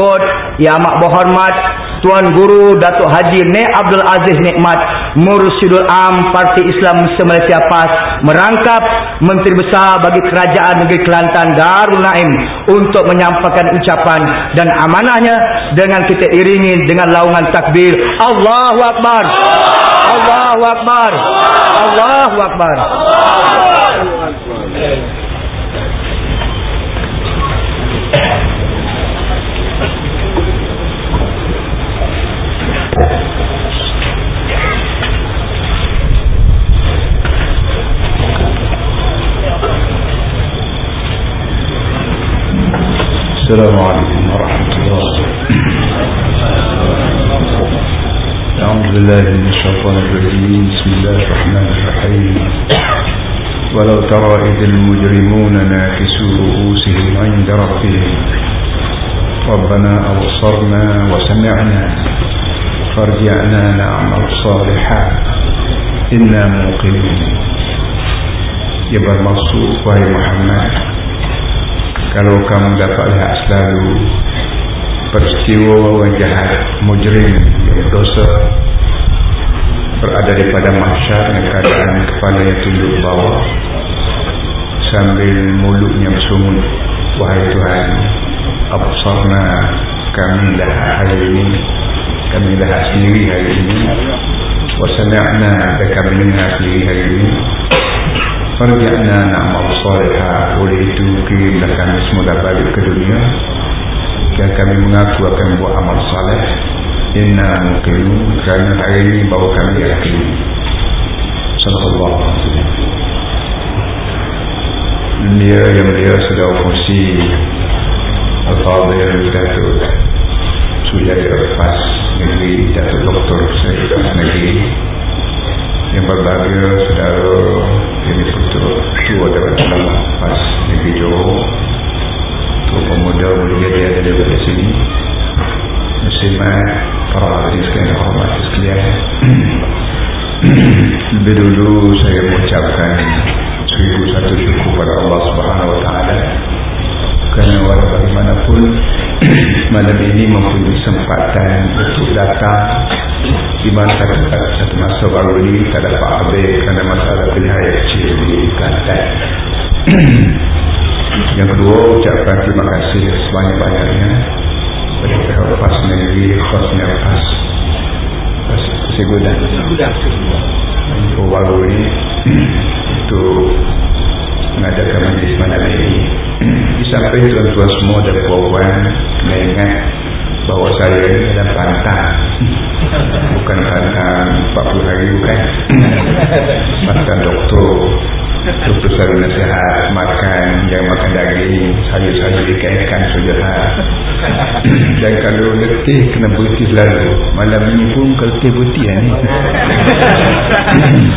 Put Yang Amat Berhormat Tuan Guru Datuk Haji Nek Abdul Aziz Nikmat Mursyidul Am Parti Islam Malaysia PAS merangkap Menteri Besar bagi Kerajaan Negeri Kelantan Darul Naim untuk menyampaikan ucapan dan amanahnya dengan kita iringi dengan laungan takbir Allahu Akbar Allahu Akbar. Allahu Akbar. Allahu Akbar السلام عليكم ورحمة الله. أعوذ بالله من الشيطان الرجيم. بسم الله الرحمن الرحيم. ولو ترى إذ المجرمون ناكسوا رؤوسهم عند ربهم. ربنا أبصرنا وسمعنا. فارجعنا نعمل صالحا. إنا موقنون. يبقى المقصود وهي محمد. Kalau kamu dapat lihat selalu peristiwa orang jahat mujrim yang berdosa berada di pada mahsyar dengan keadaan kepala yang tunduk bawah sambil mulutnya bersungut wahai Tuhan absarna kami dah hari ini kami dah sendiri hari ini. Wasami'na dan kami dengar sendiri hari ini Farja'na na'mal salihah Oleh itu kirimlah kami semua balik ke dunia. Dan kami mengaku akan buat amal salih Inna mukimu Kerana hari ini bawa kami yakin. Alaihi wasallam Dia yang dia sudah fungsi Al-Fadhil Datuk Sudah lepas Negeri Datuk Doktor Saya negeri yang berbahagia saudara ini putra tua dalam dalam pas negeri Johor tua pemuda mulia dia ada di sini. Muslimat para hadis sekalian hormat sekalian. Lebih dulu saya mengucapkan seribu satu syukur pada Allah subhanahu wa ta'ala kerana walau bagaimanapun malam ini mempunyai kesempatan untuk datang di mana satu masa baru ini tak dapat habis kerana masalah pilihan yang kecil di Kelantan yang kedua ucapkan terima kasih sebanyak-banyaknya kepada pihak PAS negeri khasnya PAS PAS Segudan untuk baru ini untuk mengadakan majlis malam ini. Di samping tuan-tuan semua dan puan-puan kena ingat bahawa saya adalah pantang bukan pantang 40 hari bukan. Pantang doktor doktor selalu nasihat makan jangan makan daging sayur-sayur ikan-ikan saja dan kalau letih kena berhenti selalu. Malam ini pun kalau letih berhenti ya, ni.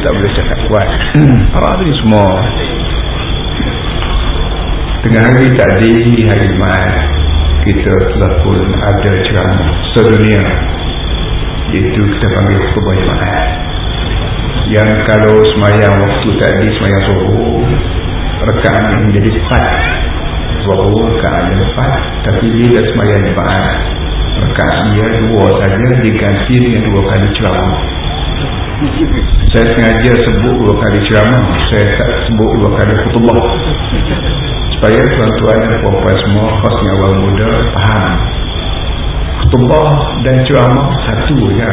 Tak boleh cakap kuat. Ini semua Tengah hari tadi hari Jumaat. Kita telah pun ada ceramah sedunia. Iaitu kita panggil Jumaat. Yang kalau semayang waktu tadi semayang suruh rekaan menjadi empat suruh rekaan menjadi empat tapi bila semayang Jumaat. Rekaan dia dua saja diganti dengan dua kali ceramah saya sengaja sebut dua kali ceramah. Saya tak sebut dua kali khutbah. Supaya tuan-tuan dan puan-puan semua khasnya orang muda faham. Khutbah dan ceramah satu je.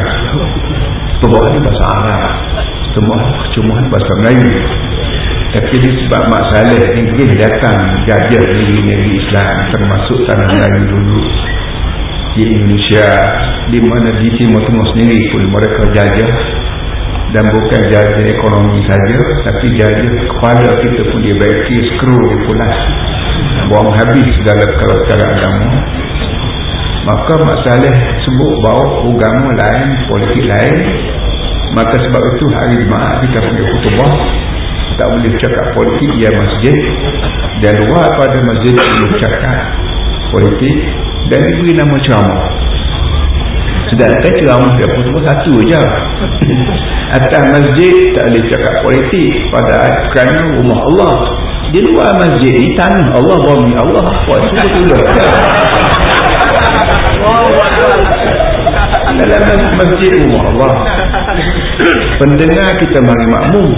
Khutbah ni bahasa Arab. Semua cuma bahasa Melayu. Tapi sebab masalah Inggeris datang jajah di negeri Islam termasuk tanah Melayu dulu. Di Indonesia di mana di Timur Tengah sendiri pun mereka jajah dan bukan jajah ekonomi saja tapi jajah kepala kita pun dia baiki skru dia pulas. Buang habis segala perkara secara agama. Maka masalah sebut bahawa agama lain politik lain maka sebab itu hari Jumaat kita punya kutubah tak boleh cakap politik ya masjid. Dan luar pada masjid boleh cakap politik dan beri nama ceramah Sedangkan ceramah dia pun semua satu je. Atas masjid tak boleh cakap politik. Pada kerana rumah Allah. Di luar masjid ni tanah Allah bumi Allah. Puasa dia tulis dalam masjid rumah Allah. Pendengar kita mari makmum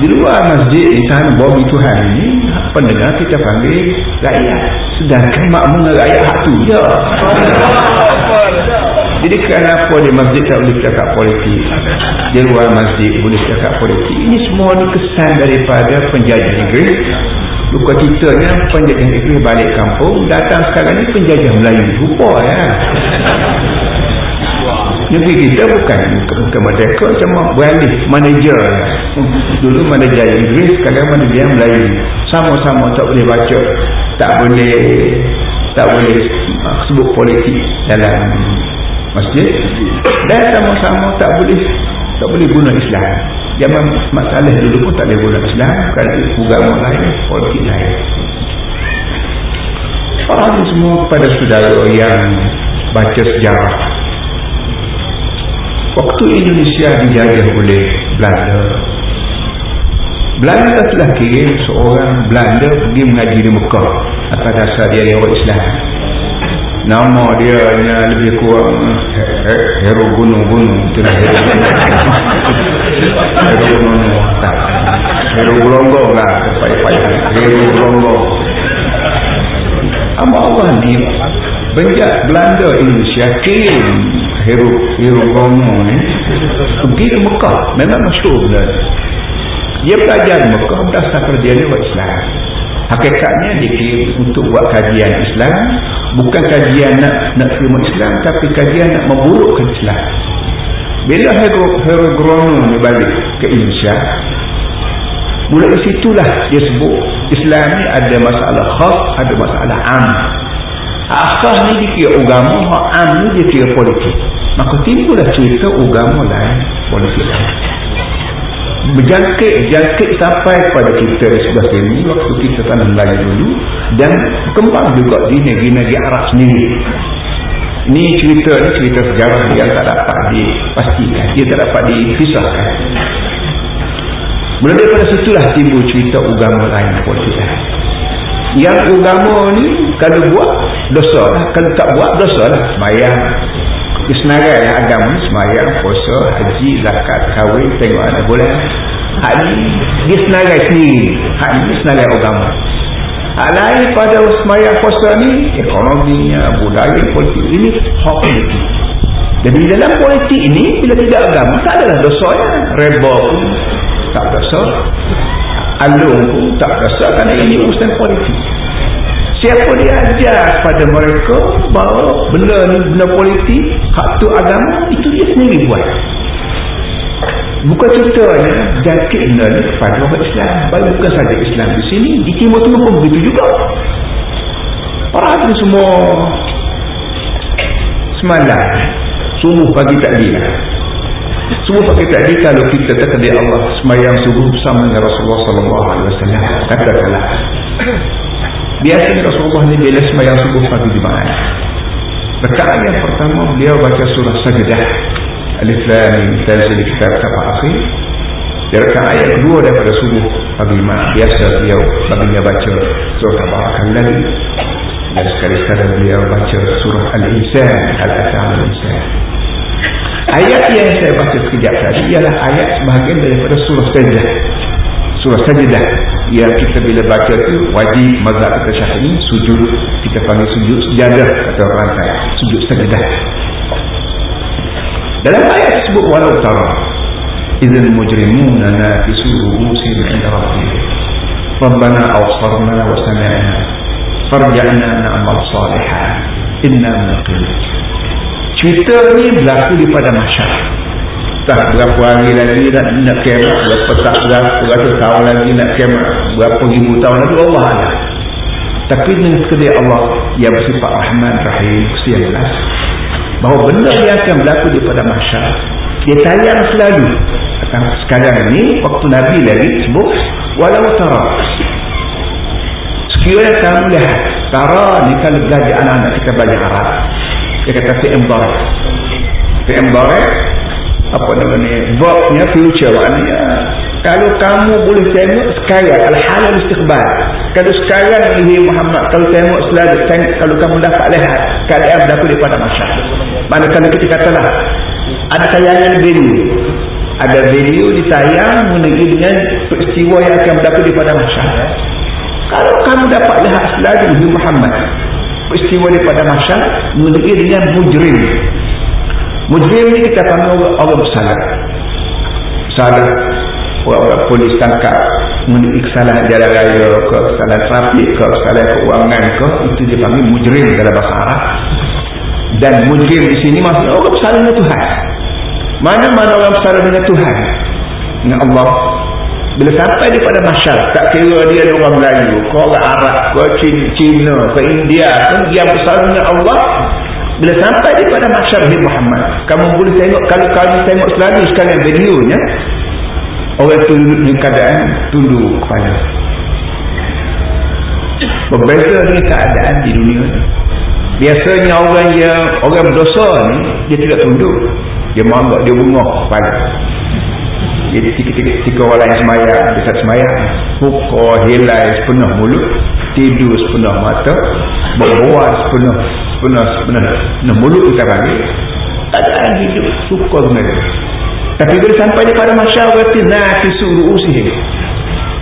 di luar masjid di tanah bumi Tuhan ini pendengar kita panggil rakyat. Sedangkan makmum rakyat hak tu je. Jadi kenapa di masjid tak boleh cakap politik? Di luar masjid boleh cakap politik. Ini semua ni kesan daripada penjajah negeri. Luka ceritanya penjajah negeri balik kampung datang sekarang ni penjajah Melayu. Rupa ya negeri kita bukan. Bukan merdeka cuma beralih manager. Dulu manager Inggeris sekarang manager Melayu. Sama-sama tak boleh baca tak boleh tak boleh uh, sebut politik dalam masjid. Dan sama-sama tak boleh tak boleh guna Islam. Zaman masalah dulu pun tak boleh guna Islam. Kerana agama lain politik lain. Orang semua kepada saudara yang baca sejarah waktu Indonesia dijajah oleh Belanda Belanda telah kirim seorang Belanda pergi mengaji di Mekah. Atas dasar dia orang Islam. Nama dia hanya lebih kurang hero gunung-gunung hero gunung. Hero gelonggong lah hero gelonggong Ama Allah ni Benjak Belanda Indonesia kirim hero hero gunung ni pergi ke Mekah. Memang masyur Belanda dia belajar di Mekah berdasarkan dia ni Islam. Hakikatnya dia untuk buat kajian Islam. Bukan kajian nak nak terima Islam tapi kajian nak memburukkan Islam. Bila hero, hero Grono ni balik ke Indonesia mula di situlah dia sebut Islam ni ada masalah khas ada masalah am khas ni dia kira agama am ni dia kira politik? Maka timbullah cerita agama lain politik lain. Berjangkit-jangkit sampai pada kita di sebelah sini waktu kita tanah Melayu dulu dan kembang juga di negeri-negeri Arab sendiri. Ini cerita ni cerita sejarah yang tak dapat dipastikan. Dia tak dapat dipisahkan. Mula daripada situlah timbul cerita agama lain politik yang agama ni kalau buat dosa lah kalau tak buat dosa lah semayang Senarai yang agama ni semayang, puasa, haji, zakat, kahwin, tengok anak boleh. Hak ni dia senarai sendiri. Hak ni senarai agama. Hak lain pada semayang puasa ni, ekonominya, budaya, politik. Ini hak politik. Jadi dalam politik ini, bila tidak agama, tak adalah dosa ya. Reba pun tak dosa. Alung pun tak dosa. Kerana ini urusan politik. Siapa dia ajar kepada mereka bahawa benda ni benda politik hak tu agama itu dia sendiri buat. Bukan ceritanya jangkit benda ni kepada orang Islam. Baik bukan saja Islam di sini di timur tengah pun begitu juga. Para hati semua semalam. Subuh pagi takdir subuh pagi takdir kalau kita terkedik Allah semayang subuh bersama dengan Rasulullah SAW katakanlah Biasanya Rasulullah ni bila sembahyang subuh pagi Jumaat. Rakaat yang pertama beliau baca surah Sajdah. Alif Lam Mim tanzil kitab akhir. Di rakaat yang kedua daripada subuh pagi Jumaat biasa beliau baginda baca surah Tabarakal lagi. Dan sekali-sekala beliau baca surah Al-Insan, Al-Insan. Ayat yang saya baca sekejap tadi ialah ayat sebahagian daripada surah Sajdah. Surah Sajdah yang kita bila baca tu wajib mazhab kita syafi'i sujud. Kita panggil sujud sejadah kata orang kaya sujud sejadah dalam ayat tersebut walau tara idzal mujrimuna nafisu ru'usihim 'inda rabbihim. Rabbana awsarna wa sami'na farja'na na'mal salihan. Inna muqim. Cerita ni berlaku di pada masyarakat tak berapa hari lagi nak, nak kemat berapa tak berapa ratus tahun lagi nak kemat berapa ribu tahun lagi Allah ada. Tapi dengan sekedar Allah yang bersifat Rahman Rahim jelas. Bahawa benda yang akan berlaku daripada masyarakat dia tayang selalu. Sekarang ni waktu Nabi lagi sebut walau tara. Sekiranya kamu lihat tara ni kalau belajar anak-anak kita belajar Arab. Dia kata fi'im barak apa nama ni verbnya future maknanya. Kalau kamu boleh tengok sekarang al-halal istiqbal kalau sekarang ini Muhammad kalau tengok selalu tengok, kalau kamu dapat lihat keadaan berlaku daripada masyarakat. Mana kalau kita katalah ada tayangan video. Ada video ditayang mengenai dengan peristiwa yang akan berlaku di pada masyarakat. Kalau kamu dapat lihat Nabi Muhammad peristiwa di pada masyarakat mengenai dengan mujrim mujrim ini kita panggil orang, orang bersalah. Salah. Orang-orang polis tangkap. Mengenai kesalahan jalan raya ke kesalahan trafik ke kesalahan keuangan ke itu dipanggil mujrim dalam bahasa Arab. Dan mujrim di sini maksudnya orang bersalah dengan Tuhan. Mana-mana orang bersalah dengan Tuhan? Dengan Allah. Bila sampai di pada masyarakat tak kira dia orang Melayu ke orang Arab ke Cina ke India ke yang bersalah dengan Allah bila sampai di pada masyarakat Muhammad kamu boleh tengok kalau kamu tengok selagi sekalian videonya orang tu duduk dengan keadaan tunduk kepala. Berbeza dengan keadaan di dunia ni. Biasanya orang yang orang berdosa ni dia tidak tunduk. Dia manggak dia bengok kepala. Jadi tiga-tiga orang lain semayang tak semayang. Pukul helai sepenuh mulut tidur sepenuh mata berbual sepenuh sepenuh sepenuh, sepenuh mulut kita panggil keadaan hidup suka dengan tapi bila sampai di pada masyarakat nafisu ru'usihim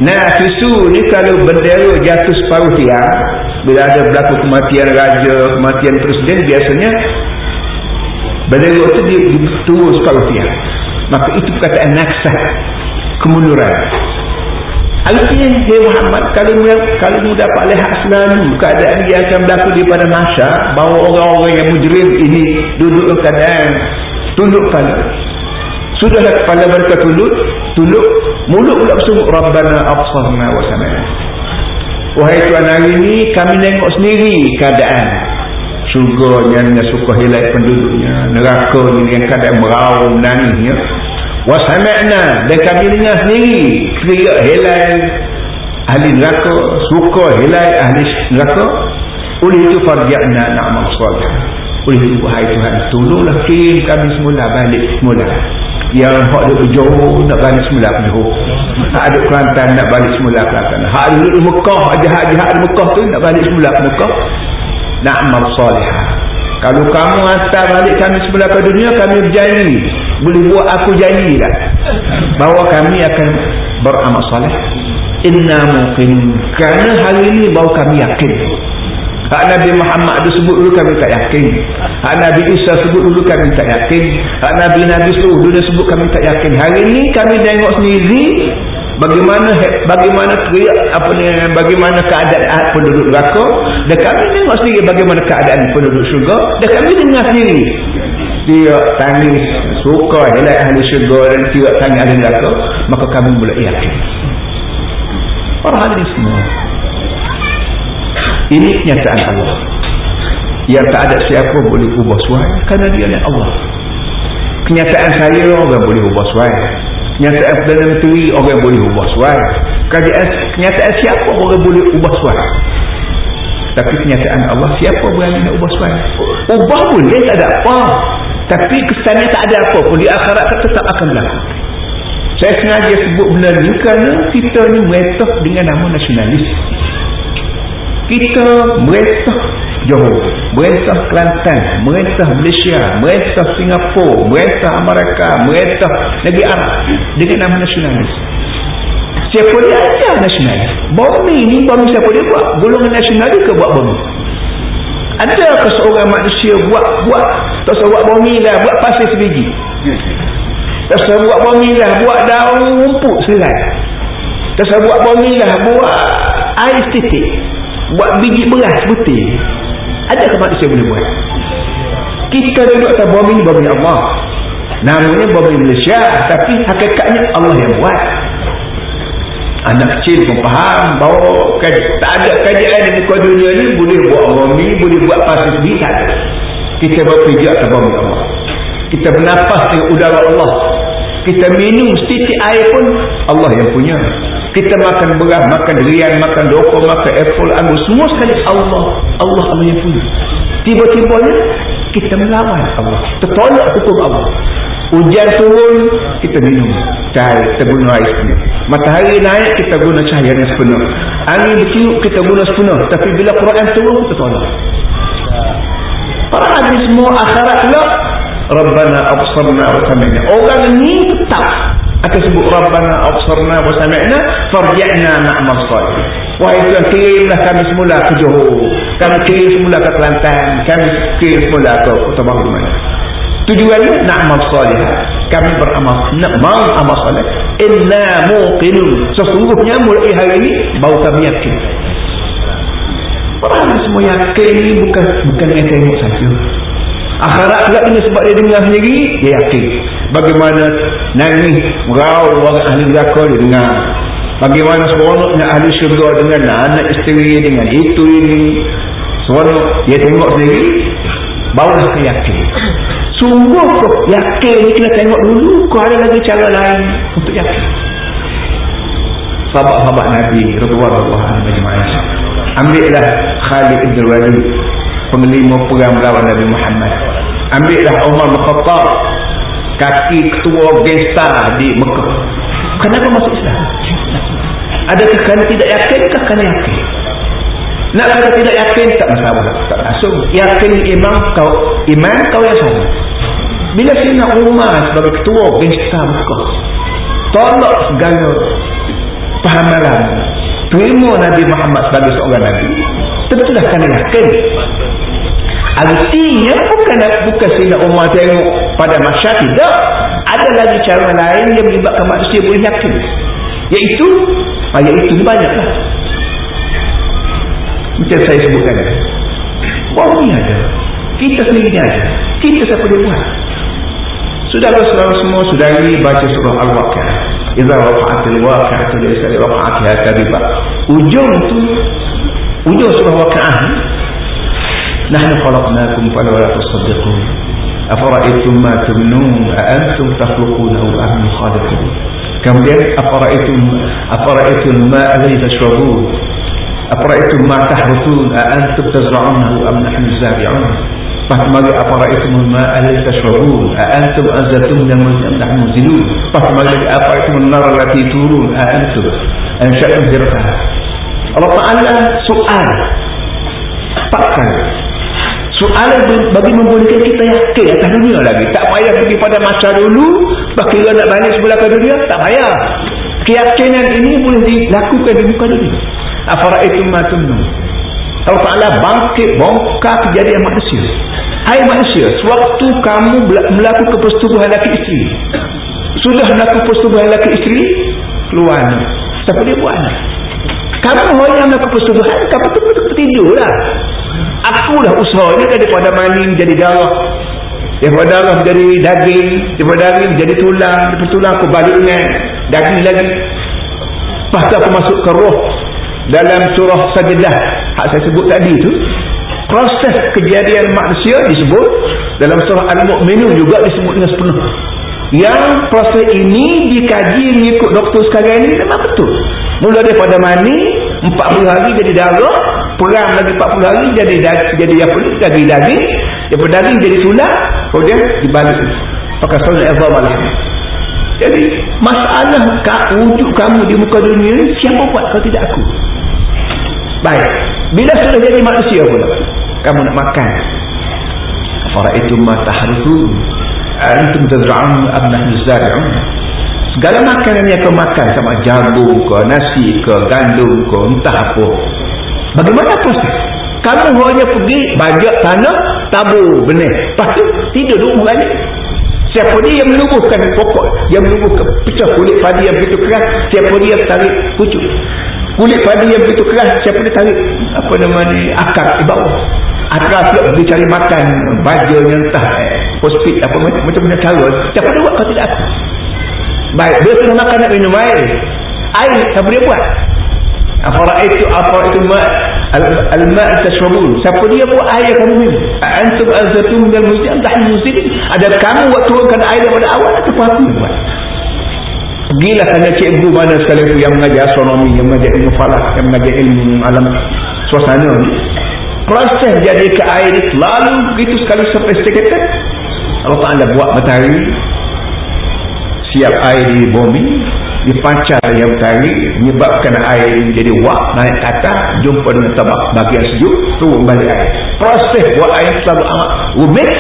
nafisu ni kalau bendera jatuh separuh tiang bila ada berlaku kematian raja kematian presiden biasanya bendera itu turun separuh tiang. Maka itu perkataan naksah kemunduran Artinya, hey Muhammad, kalau mu, kalau mu dapat lihat selalu keadaan yang akan berlaku di pada masa bahawa orang-orang yang mujrim ini duduk keadaan tunduk kepala Sudahlah kepala mereka tunduk, tunduk, mulut pula bersungguh Rabbana absarna wa samana. Wahai Tuhan hari ini kami tengok sendiri keadaan surganya dengan suka hilai penduduknya, neraka dengan keadaan meraung nangisnya. Wa samana dan kami dengar sendiri. Teriak hilai ahli neraka, suka hilai ahli neraka. Oleh itu farja'na na'mal salih. Oleh itu wahai Tuhan, tolonglah kirim kami semula balik semula. Yang hak duduk jauh nak balik semula ke jauh hak duduk Kelantan nak balik semula ke Kelantan. Hak duduk di Mekah jahat-jahat di Mekah tu nak balik semula ke Mekah. Nak amal salihah kalau kamu hantar balik kami semula ke dunia kami berjanji boleh buat aku janji tak bahawa kami akan beramal salih inna mungkin kerana hari ini bahawa kami yakin. Hak Nabi Muhammad itu sebut dulu kami tak yakin. Hak Nabi Isa sebut dulu kami tak yakin. Hak Nabi Nabi seluruh dunia sebut kami tak yakin. Hari ini kami tengok sendiri bagaimana bagaimana teriak apa ni bagaimana keadaan penduduk neraka. Dan kami tengok sendiri bagaimana keadaan penduduk syurga. Dan kami dengar sendiri. Dia tangis suka helai ahli syurga dan tiap tangis ahli neraka maka kami boleh yakin para hadirin semua ini kenyataan Allah. Yang tak ada siapa boleh ubah suai kerana dia adalah Allah. Kenyataan saya orang boleh ubah suai. Kenyataan Perdana Menteri orang boleh ubah suai. Kenyataan siapa orang boleh ubah suai? Tapi kenyataan Allah siapa berani nak ubah suai? Ubah boleh tak ada apa tapi kesannya tak ada apa pun di akhirat tetap akan berlaku saya sengaja sebut benda ni kerana kita ni meretah dengan nama nasionalis kita merentah Johor, merentah Kelantan, merentah Malaysia, merentah Singapura, merentah Amerika, merentah negeri Arab dengan nama nasionalis. Siapa dia aja nasionalis? Bumi ni bumi siapa dia buat? Golongan nasionalis ke buat bumi? Ada ke seorang manusia buat buat tak sebab buat bumi lah, buat pasir sebiji. Tak sebab buat bumi lah, buat daun rumput selai. Tak sebab buat bumi lah, buat air titik buat biji beras putih. Adakah manusia boleh buat? Kita duduk atas bumi bumi Allah. Namanya bumi Malaysia tapi hakikatnya Allah yang buat anak kecil pun faham bahawa tak ada kajian di muka dunia ni boleh buat bumi boleh buat pasir di tak ada kita berpijak atas bumi Allah kita bernafas dengan udara Allah kita minum setitik air pun Allah yang punya kita makan beras, makan rian, makan doko, makan apple, anggur, semua sekali Allah. Allah Allah yang punya. Tiba-tiba kita melawan Allah. Tertolak hukum Allah. Hujan turun, kita minum. Cahaya, kita guna air sepenuh. Matahari naik, kita guna cahaya yang sepenuh. Angin bertiup, kita guna sepenuh. Tapi bila Quran turun, kita tolak. Para hadis semua akhirat pula, Rabbana absarna wa sami'na orang ni tetap akan sebut Rabbana absarna wa sami'na farji'na na'mal salih wahai Tuhan kirimlah kami semula ke Johor kami kirim semula ke Kelantan kami kirim semula ke Kota Baru mana tujuannya na'mal salih kami beramal nak mau amal salih inna muqinun. Sesungguhnya mulai hari ini bau kami yakin. Orang semua yakin ini bukan bukan yang tengok saja. Akhirat juga ini sebab dia dengar sendiri dia yakin. Bagaimana nangis merau orang ahli neraka dia dengar. Bagaimana seronoknya ahli syurga dengan anak isteri dengan itu ini. Seronok dia tengok sendiri barulah dia yakin sungguh kok yakin kita tengok dulu kok ada lagi cara lain untuk yakin. Sahabat-sahabat Nabi ambillah Khalid Ibn Walid pengelima perang melawan Nabi Muhammad. Ambillah Umar Mekhattab kaki ketua gesta di Mekah. Kenapa masuk Islam? Adakah kerana tidak yakin ke kerana yakin? Nak kata tidak yakin tak masalah. Tak masuk. Yakin iman kau iman kau yang sama bila Sina Umar sebagai ketua gesta Mekah tolak segala pahamalan terima Nabi Muhammad sebagai seorang Nabi. Dah kena yakin? Artinya bukan bukan Sina Umar tengok pada masyarakat tidak. Ada lagi cara lain yang menyebabkan manusia boleh yakin. Iaitu iaitu banyaklah macam saya sebutkan. Bahawa ni ada. Kita sendiri ni ada. Kita siapa dia buat Saudara-saudara semua sudari baca surah Al-Waqi'ah. Idza waqa'atil waqi'atu laysa li waqa'atiha kadhiba. Ujung tu ujung surah Waqi'ah. Nahnu khalaqnakum fala la tusaddiqun. Afara'aytum ma tumnun a antum takhluqunahu am khaliqun. Kemudian afara'aytum afara'aytum ma alladhi tashrabun. Afara'aytum ma tahrutun antum tazra'unahu am nahnu zari'un. Fahmari apa ra'itumul ma'al tashwabun A'antum azatum namun na'amu zilun. Fahmari apa ra'itumul nar lati turun. A'antum Ansha'um hirfah Allah Ta'ala soal. Takkan Soalan bagi membolehkan kita yakin atas dunia lagi. Tak payah pergi pada masa dulu. Bakila nak balik sebelah ke dunia Tak payah. Keyakinan ini boleh dilakukan di muka dunia. Afara'itum ma'atum nu Allah Ta'ala bangkit bongkar kejadian manusia. Hai manusia, sewaktu kamu melakukan persetubuhan laki isteri Sudah melakukan persetubuhan laki isteri Keluar Siapa dia buat Kamu yang melakukan persetubuhan Kamu tu betul tidur lah. Aku dah usahanya daripada mani jadi darah Daripada darah jadi daging Daripada daging jadi tulang Daripada tulang aku balik dengan daging lagi. Lepas tu aku masuk ke roh Dalam surah sajadah Hak saya sebut tadi tu proses kejadian manusia disebut dalam surah Al-Mu'minun juga disebut dengan sepenuh. Yang proses ini dikaji mengikut doktor sekarang ini memang betul. Mula daripada mani 40 hari jadi darah perang lagi 40 hari jadi jadi apa ni? Daging daging. Daripada daging jadi tulang kemudian dibalik. Pakai solat azam malam. Jadi masalah wujud kamu di muka dunia siapa buat kalau tidak aku baik. Bila sudah jadi manusia pula kamu nak makan. Faraitum ma tahrusun. Antum tazra'un am nahnu zari'un. Segala makanan yang kau makan sama jagung ke nasi ke gandum ke entah apa. Bagaimana proses kamu hanya pergi bajak tanah tabur benih. Lepas tu tidur dulu balik siapa dia yang menubuhkan pokok yang menubuhkan pecah kulit padi yang begitu keras siapa dia tarik pucuk kulit padi yang begitu keras siapa dia tarik apa nama ni akar di bawah. Akar pula pergi cari makan baju yang entah eh, hospit apa macam-macam cara. Siapa dia buat kalau tidak? Aku baik dia sudah makan nak minum air. Air siapa dia buat? Afara itu afara itu ma al-ma' tashrabun siapa dia buat air kamu minum? Antum anzatum min al-muzid dah muzid ada kamu buat turunkan air daripada awal atau apa buat Pergilah tanya cikgu mana sekali itu yang mengajar astronomi, yang mengajar ilmu falak, yang mengajar ilmu alam. Suasana ni. Proses jadi ke air selalu begitu sekali sampai sedikit Allah Ta'ala buat matahari. Siap air di bumi dipancar yang matahari menyebabkan air jadi wak naik ke atas jumpa dengan tabak bagian sejuk turun balik air. Proses buat air selalu amat rumit.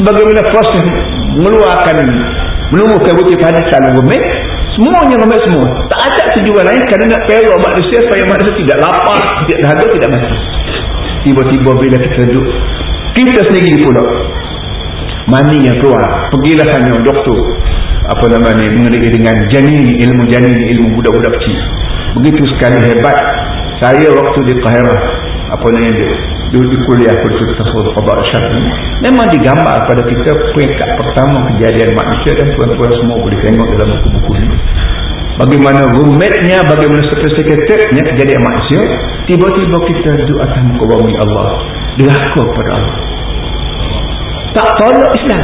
Sebagaimana proses mengeluarkan menumbuhkan bukti hadisan rumit semuanya rumit semua. Tak ada tujuan lain kerana nak perok manusia supaya manusia tidak lapar tidak dahaga tidak mati. Tiba-tiba bila kita duduk kita sendiri pula. Mani yang keluar pergilah tanya doktor. Apa nama ni mengenai dengan janin ilmu janin ilmu budak-budak kecil. Begitu sekali hebat saya waktu di Kahirah apa namanya dia? Dulu di kuliah kursus tasawuf khabar syafi memang digambar pada kita peringkat pertama kejadian manusia dan tuan-tuan semua boleh tengok dalam buku-buku ini bagaimana rumitnya bagaimana sophisticatednya kejadian manusia tiba-tiba kita duduk atas muka bumi Allah. Dilakuk pada Allah. Tak tolak Islam.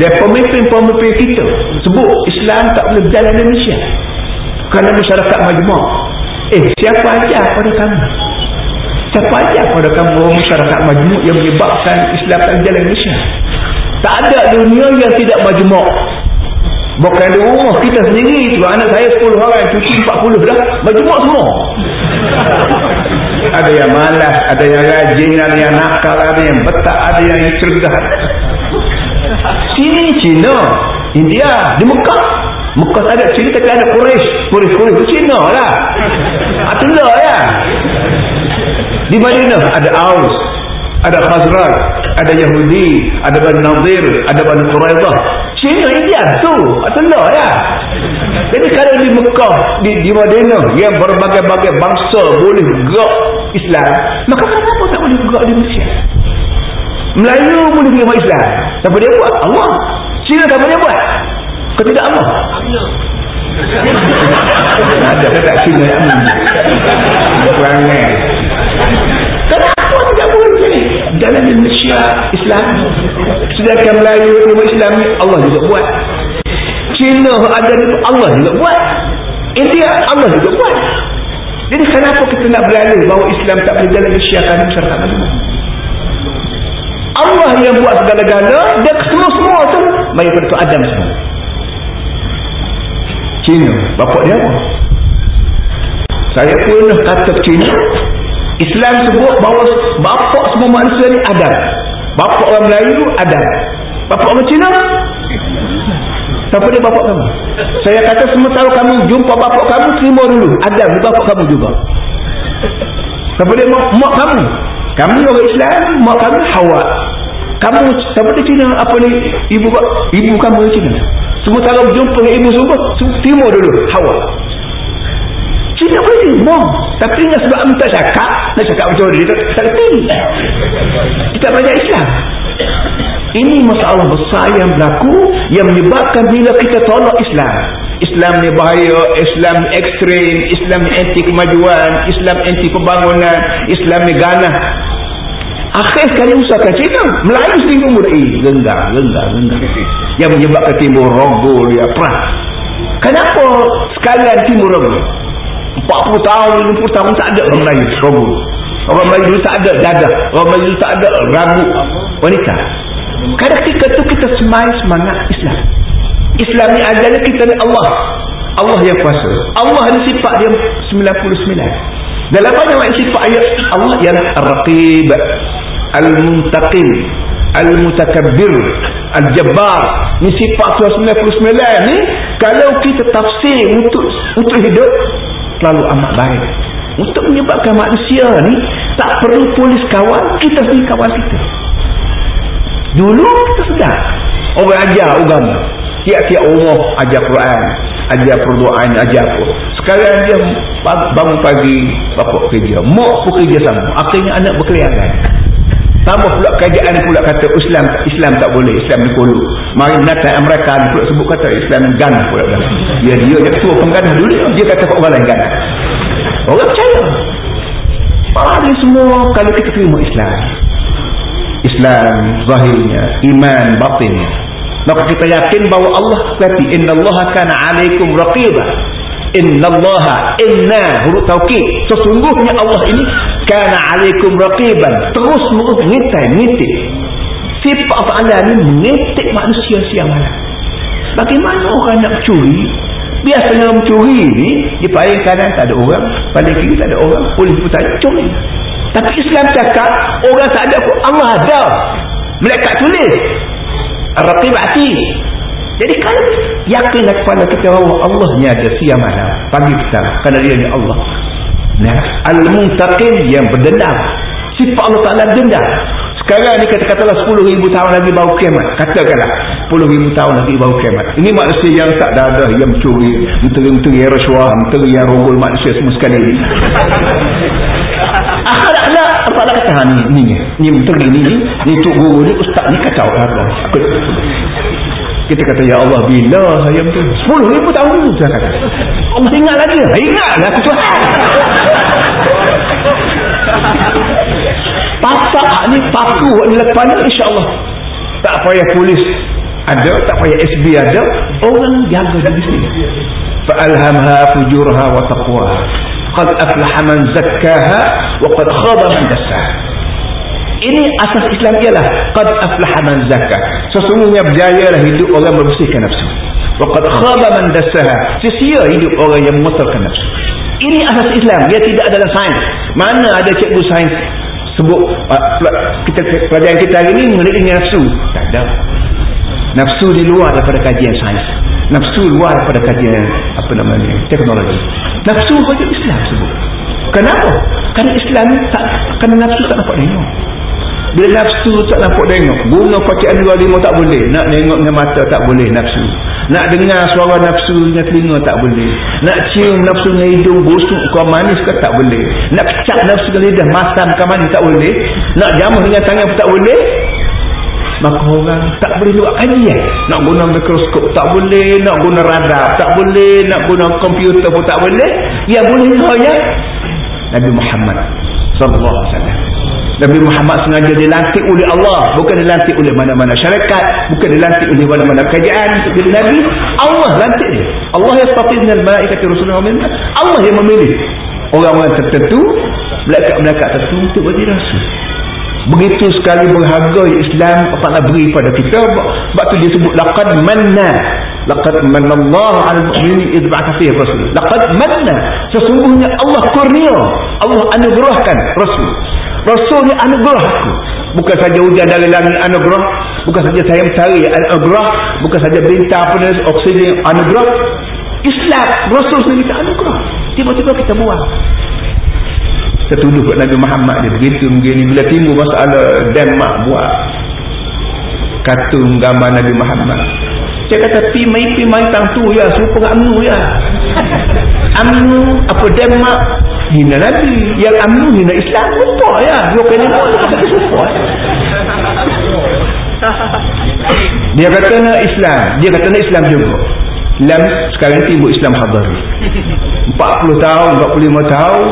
Dia pemimpin-pemimpin kita sebut Islam tak boleh berjalan Malaysia. Kerana masyarakat majmuk. Eh siapa aja pada kamu siapa aja pada kamu masyarakat majmuk yang menyebabkan Islam tak berjalan di Malaysia. Tak ada dunia yang tidak majmuk. Bukan di rumah kita sendiri tu anak saya 10 orang cuci 40 dah majmuk semua. Ada yang malas ada yang rajin ada yang nakal ada yang betak ada yang cerdas. Sini Cina India di Mekah. Mekah tak ada Cina tapi ada Quraisy Quraisy Quraisy Cina lah. Itulah ya di Madinah ada Aus ada Khazraj ada Yahudi ada Bani Nadir ada Bani Quraidah Cina India tu itulah ya jadi kalau di Mekah di, di Madinah yang berbagai-bagai bangsa boleh gerak Islam maka kenapa tak boleh gerak di Malaysia Melayu boleh terima Islam. Siapa dia buat? Allah. Cina siapa dia buat? Ketidak Allah. Ada kata Cina yang Kurangnya. Kenapa tidak boleh macam ni? Jalan Malaysia Islam. Sedangkan Melayu terima Islam ni Allah juga buat. Cina ada Allah juga buat. India Allah juga buat. Jadi kenapa kita nak beralih bahawa Islam tak boleh jalan Malaysia masyarakat Malaysia? Allah yang buat segala-gala dia semua-semua tu bagi pada tu Adam semua Cina bapak dia apa saya pernah kata Cina Islam sebut bahawa bapak semua manusia ni Adam bapak orang Melayu Adam bapak orang Cina? Siapa dia bapak kamu? Saya kata sementara kamu jumpa bapak kamu terima dulu. Adam bapak kamu juga. Siapa dia? Mak, mak kamu. Kamu orang Islam mak kamu Hawa. Kamu siapa dia Cina? Apa ni? Ibu ibu kamu Cina? Sementara berjumpa dengan ibu semua timur dulu. Hawa Mau tapi nak sebab minta cakap nak cakap macam mana dia tak kerti kita belajar Islam. Ini masalah besar yang berlaku yang menyebabkan bila kita tolak Islam. Islam ni bahaya Islam ni ekstrim Islam anti kemajuan Islam anti pembangunan Islam ni ganah. Akhir sekali usahakan Cina Melayu sendiri pun mulai rendah rendah yang menyebabkan timur rogo dia perang kenapa sekalian timur rogo 40 tahun 50 tahun tak ada orang Melayu rogo orang Melayu tak ada dadah orang Melayu tak ada ragu wanita. Kadang ketika tu kita semai semangat Islam. Islam ni ajaran kita ni Allah. Allah yang kuasa. Allah ni sifat dia 99 dalam banyak sifat ayat Allah ialah Ar-Raqib Al-Muntaqim Al-Mutakabbir Al-Jabbar. Ni sifat 99 ni kalau kita tafsir untuk untuk hidup terlalu amat baik. Untuk menyebabkan manusia ni tak perlu polis kawal kita sendiri kawal kita. Dulu kita sedar. Orang ajar agama. Tiap-tiap rumah ajar Quran ajar perdoaan ajar apa. Sekarang dia bangun pagi bapak kerja. Mak pun kerja sama. Akhirnya anak berkeliaran tambah pula kerajaan pula kata Islam Islam tak boleh Islam ni kolu mari natal mereka pula sebut kata Islam ganah pula. Dia dia je ketua pengganah dulu dia kata orang lain ganah orang percaya. Mari semua kalau kita terima Islam Islam zahirnya iman batinnya maka kita yakin bahawa Allah berarti inna Allah kana alaikum raqibah inna Allah inna huruf taukid sesungguhnya Allah ini kana alaikum raqiban. Terus mengitai mengitik sifat Allah ni mengitik manusia siang malam. Bagaimana orang nak curi biasanya mencuri ni di paling kanan tak ada orang paling kiri tak ada orang polis pun curi tapi Islam cakap orang tak ada Allah ada. Mereka tulis. Raqib atid. Jadi kalau yakinlah kepada kita bahawa Allah ni ada siang malam pagi kita kerana dia ni Allah. Nah, al-muntaqim yang berdendam. Sifat Allah Taala dendam. Sekarang ni kata-katalah 10 ribu tahun lagi baru kiamat. Katakanlah 10 ribu tahun lagi baru kiamat. Ini manusia yang tak ada yang mencuri, menteri-menteri yang rasuah, menteri yang rogol manusia semua sekali. Akhirat lah. Apa lah kata ni? Ni, ni menteri ni, ni, ni tuk guru ni, ustaz ni kacau. Kita kata, Ya Allah, bila saya betul? 10 ribu tahun dulu, saya kata. Allah ingat lagi. Ingat lah, Tuhan. Pasak ni paku ni lepas ni insyaAllah. Tak payah polis ada, tak payah SB ada. Orang jaga diri sendiri. Fa'alhamha fujurha wa taqwaha. Qad aflaha man zakkaha wa qad khaba man dassaha. Ini asas Islam ialah qad aflaha man zakka. Sesungguhnya berjayalah hidup orang membersihkan nafsu. Wa qad khaba man dassaha. Sia hidup orang yang mengotorkan nafsu. Ini asas Islam. Dia tidak ada sains. Mana ada cikgu sains sebut uh, kita pelajaran kita hari ini mengenai nafsu tak ada nafsu di luar daripada kajian sains nafsu luar daripada kajian apa namanya teknologi nafsu saja Islam sebut kenapa? kerana Islam tak kerana nafsu tak nampak tengok bila nafsu tak nampak tengok guna bacaan dua lima tak boleh. Nak tengok dengan mata tak boleh nafsu. Nak dengar suara nafsu dengan telinga tak boleh. Nak cium nafsu dengan hidung busuk kau manis ke tak boleh. Nak kecap nafsu dengan lidah masam ke manis tak boleh. Nak jamah dengan tangan pun tak boleh. Maka orang tak boleh buat kajian nak guna mikroskop tak boleh nak guna radar tak boleh nak guna komputer pun tak boleh. Yang boleh hanya Nabi Muhammad sallallahu alaihi wasallam Nabi Muhammad sengaja dilantik oleh Allah. Bukan dilantik oleh mana-mana syarikat bukan dilantik oleh mana-mana kerajaan. Jadi Nabi Allah lantik dia. Allah yang stafir dengan malaikat Rasulullah Allah yang memilih orang-orang tertentu melekat-melekat tertentu untuk bagi rasul begitu sekali berharga Islam apa nak beri pada kita sebab tu dia sebut laqad manna. Laqad manna Allah al mu'minin idh ba'atha fihi rasul. Laqad manna. Sesungguhnya Allah kurnia. Allah anugerahkan rasul rasul ni anugerah aku. Bukan saja hujan dari langit anugerah bukan saja saya mencari anugerah bukan saja bintang penuh oksigen anugerah. Islam rasul sendiri tak anugerah. Tiba-tiba kita buang. Kita tuduh kat Nabi Muhammad dia begitu begini bila timbul masalah Denmark buat. Kartun gambar Nabi Muhammad. Saya kata pi mai pi mai tang tu ya suruh amnu ya. Amnu apa Denmark hina Nabi yang amnu hina Islam lupa ya dua kali lupa dia kata nak Islam dia kata nak Islam juga Islam sekarang timbul Islam hadar 40 tahun 45 tahun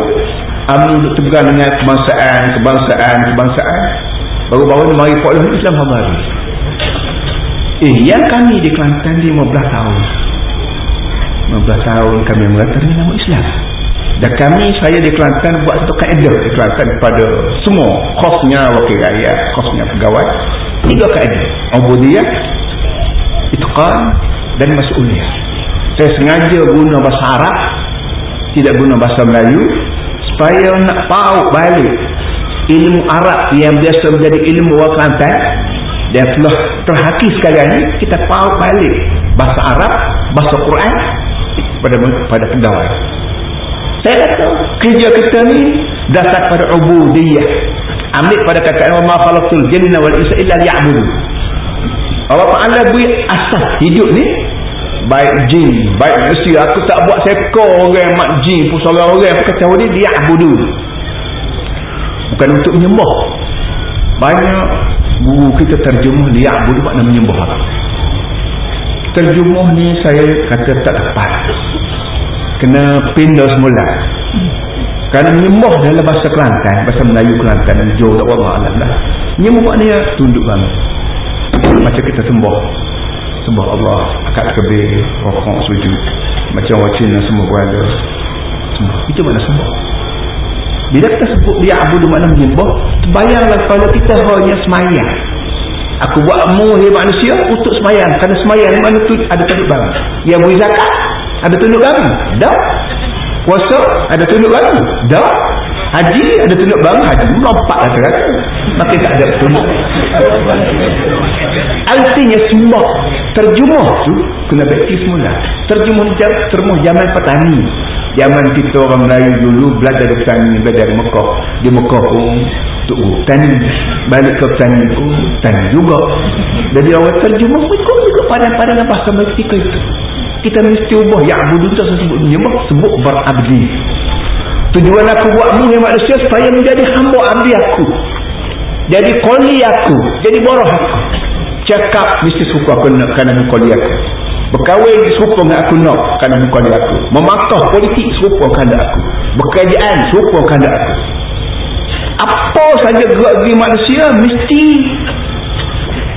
Amin untuk tegang dengan kebangsaan, kebangsaan, kebangsaan. Baru-baru ni mari Pak Islam Hamari. Eh, yang kami di Kelantan 15 tahun. 15 tahun kami mengatakan nama Islam. Dan kami, saya di Kelantan buat satu kaedah di Kelantan kepada semua. Kosnya wakil rakyat, kosnya pegawai. Tiga kaedah. Ubudiyah, itqan dan mas'uliyah. Saya sengaja guna bahasa Arab, tidak guna bahasa Melayu, supaya nak tahu balik ilmu Arab yang biasa menjadi ilmu orang Kelantan dan telah terhaki sekalian ini kita tahu balik bahasa Arab bahasa Quran pada pada pegawai saya kata kerja kita ni dasar pada ubudiyah. Ambil pada kata wa ma khalaqtul jinna wal insa illa liya'budu Allah Ta'ala beri asas hidup ni baik jin baik manusia. Aku tak buat seekor orang mak jin pun seorang orang aku kata dia dia abudu bukan untuk menyembah. Banyak guru kita terjemuh dia abudu makna menyembah. Terjemuh ni saya kata tak tepat kena pindah semula. Kerana menyembah dalam bahasa Kelantan bahasa Melayu Kelantan jauh tak Allah alam dah. Menyembah maknanya tunduk banget. Macam kita sembah. Sembah Allah akad kebir rokok sujud macam orang Cina semua berada. Sembah. Itu mana sembah. Bila kita sebut dia abudu makna menyembah terbayanglah kalau kita hanya semayang. Aku buat muhir manusia untuk semayang. Kerana semayang mana tu ada tunduk barang. Yang beri zakat ada tunduk barang dah. Puasa ada tunduk barang dah. Haji ada tunduk barang haji. Nampak lah terkata makin tak ada tunduk artinya semua terjemah tu kena baiki semula terjemah terjemah zaman petani. Zaman kita orang Melayu dulu belajar di petani belajar di Mekah. Di Mekah pun tu tani balik ke petani pun tani juga. Jadi orang terjemah pun juga pada-pada bahasa ketika itu kita mesti ubah. Ya abudu tak sebut menyembah sebut berabdi tujuan aku buat muhim manusia supaya menjadi hamba abdi aku. Jadi koli aku jadi boroh aku. Cakap mesti suka aku nak kerana koli aku. Berkahwin suka dengan aku nak kerana koli aku. Memakah politik suka kerana aku. Bekerjaan suka kerana aku. Apa saja gerak diri manusia mesti